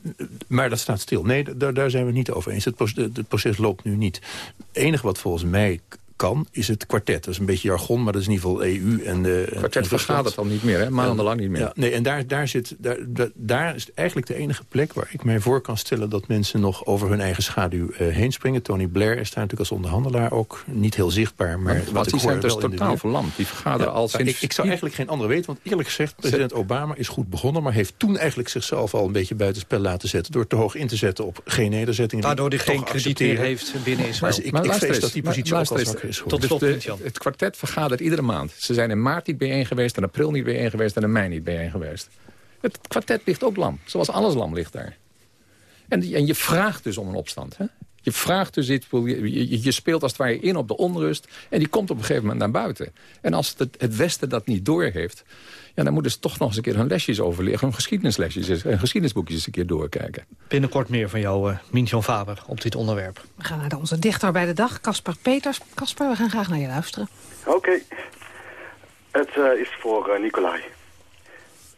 maar dat staat stil. Nee, daar, daar zijn we het niet over eens. Het proces, het proces loopt nu niet. Het enige wat volgens mij kan, is het kwartet. Dat is een beetje jargon, maar dat is in ieder geval EU en de... kwartet vergadert al niet meer, hè? maandenlang niet meer. Ja, nee, en daar, daar, zit, daar, daar is eigenlijk de enige plek waar ik mij voor kan stellen... dat mensen nog over hun eigen schaduw uh, heen springen. Tony Blair is daar natuurlijk als onderhandelaar ook niet heel zichtbaar. Maar want, wat die ik zijn dus totaal verlamd. Die vergaderen Ja, al sinds... Ik, ik zou eigenlijk geen andere weten, want eerlijk gezegd... president Obama is goed begonnen... maar heeft toen eigenlijk zichzelf al een beetje buitenspel laten zetten... door te hoog in te zetten op geen nederzettingen. Waardoor hij geen krediet meer heeft binnen Israël. Maar ik, ik vrees dat die positie ook al is. Tot slot, het kwartet vergadert iedere maand. Ze zijn in maart niet bijeen geweest, in april niet bijeen geweest... en in mei niet bijeen geweest. Het kwartet ligt ook lam, zoals alles lam ligt daar. En, en je vraagt dus om een opstand. Hè? Je vraagt dus iets, je, je, speelt als het ware in op de onrust... en die komt op een gegeven moment naar buiten. En als het, het Westen dat niet doorheeft... Ja, dan moeten ze toch nog eens een keer hun lesjes overleggen... hun geschiedenislesjes en geschiedenisboekjes eens een keer doorkijken. Binnenkort meer van jou, uh, Minjon Faber, op dit onderwerp. We gaan naar onze dichter bij de dag, Caspar Peters. Caspar, we gaan graag naar je luisteren. Oké. Okay. Het uh, is voor uh, Nicolai.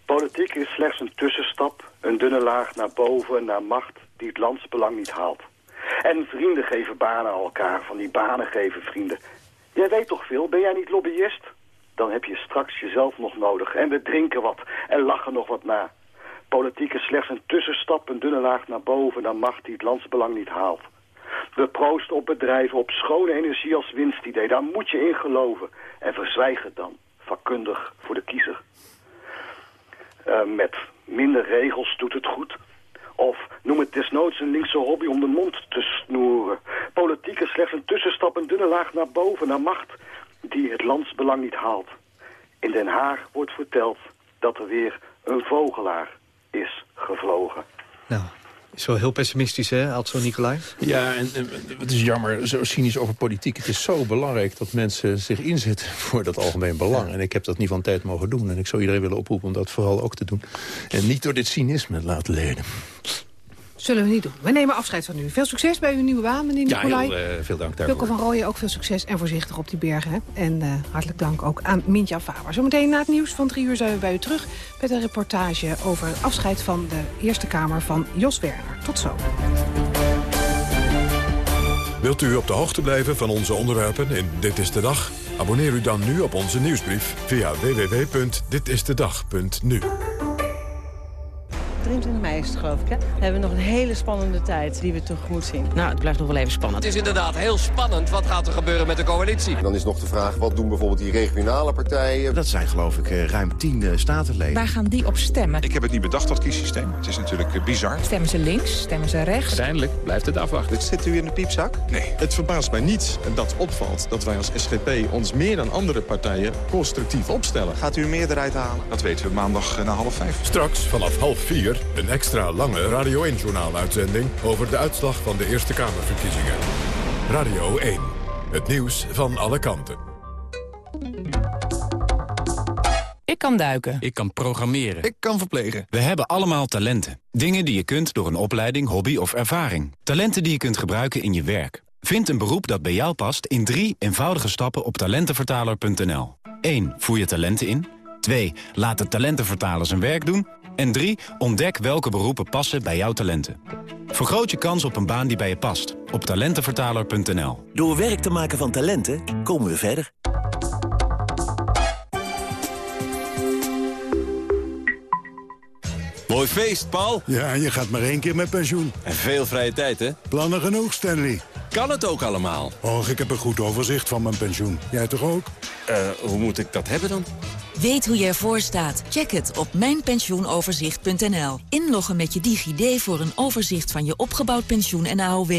Politiek is slechts een tussenstap, een dunne laag naar boven, naar macht... die het landsbelang niet haalt. En vrienden geven banen aan elkaar, van die banen geven vrienden. Jij weet toch veel, ben jij niet lobbyist? Dan heb je straks jezelf nog nodig. En we drinken wat en lachen nog wat na. Politiek is slechts een tussenstap, een dunne laag naar boven... naar macht die het landsbelang niet haalt. We proosten op bedrijven, op schone energie als winstidee. Daar moet je in geloven. En verzwijg het dan, vakkundig voor de kiezer. Uh, met minder regels doet het goed. Of noem het desnoods een linkse hobby om de mond te snoeren. Politiek is slechts een tussenstap, een dunne laag naar boven, naar macht... die het landsbelang niet haalt. In Den Haag wordt verteld dat er weer een vogelaar is gevlogen. Nou, is wel heel pessimistisch, hè, Alzo Nicolai? Ja, en, en, het is jammer, zo cynisch over politiek. Het is zo belangrijk dat mensen zich inzetten voor dat algemeen belang. En ik heb dat niet van tijd mogen doen. En ik zou iedereen willen oproepen om dat vooral ook te doen. En niet door dit cynisme laten leiden. Zullen we niet doen. We nemen afscheid van u. Veel succes bij uw nieuwe baan, meneer Ja, Nicolai. heel, uh, veel dank daarvoor. Wilco van Rooyen, ook veel succes en voorzichtig op die bergen. Hè? En uh, hartelijk dank ook aan Mintja Faber. Zometeen na het nieuws van drie uur zijn we bij u terug... met een reportage over het afscheid van de Eerste Kamer van Jos Werner. Tot zo. Wilt u op de hoogte blijven van onze onderwerpen in Dit is de Dag? Abonneer u dan nu op onze nieuwsbrief via www.ditistedag.nu. 23 mei is geloof ik, hè? Hebben nog een hele spannende tijd die we tegemoet zien. Nou, het blijft nog wel even spannend. Het is inderdaad heel spannend. Wat gaat er gebeuren met de coalitie? Dan is nog de vraag, wat doen bijvoorbeeld die regionale partijen? Dat zijn geloof ik eh, ruim tien eh, statenleden. Waar gaan die op stemmen? Ik heb het niet bedacht, dat kiessysteem. Het is natuurlijk eh, bizar. Stemmen ze links? Stemmen ze rechts? Uiteindelijk blijft het afwachten. Zit u in de piepzak? Nee. Het verbaast mij niet dat opvalt dat wij als SGP ons meer dan andere partijen constructief opstellen. Gaat u een meerderheid halen? Dat weten we maandag na half vijf. Straks vanaf half vier een extra lange Radio 1-journaal-uitzending... over de uitslag van de Eerste Kamerverkiezingen. Radio 1, het nieuws van alle kanten. Ik kan duiken. Ik kan programmeren. Ik kan verplegen. We hebben allemaal talenten. Dingen die je kunt door een opleiding, hobby of ervaring. Talenten die je kunt gebruiken in je werk. Vind een beroep dat bij jou past in drie eenvoudige stappen op talentenvertaler.nl. 1. Voer je talenten in. 2. Laat de talentenvertaler zijn werk doen. En 3. Ontdek welke beroepen passen bij jouw talenten. Vergroot je kans op een baan die bij je past. Op talentenvertaler.nl. Door werk te maken van talenten komen we verder. Mooi feest, Paul. Ja, je gaat maar één keer met pensioen. En veel vrije tijd, hè? Plannen genoeg, Stanley. Kan het ook allemaal? Och, ik heb een goed overzicht van mijn pensioen. Jij toch ook? Eh, hoe moet ik dat hebben dan? Weet hoe je ervoor staat? Check het op mijnpensioenoverzicht.nl. Inloggen met je DigiD voor een overzicht van je opgebouwd pensioen en AOW.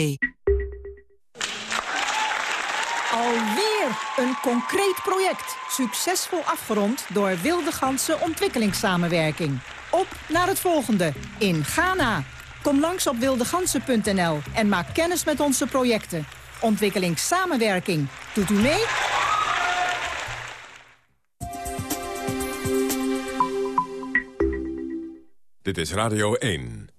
Alweer een concreet project. Succesvol afgerond door Wilde Ganse Ontwikkelingssamenwerking. Op naar het volgende in Ghana. Kom langs op wildegansen.nl en maak kennis met onze projecten. Ontwikkelingssamenwerking. Doet u mee? Dit is Radio 1.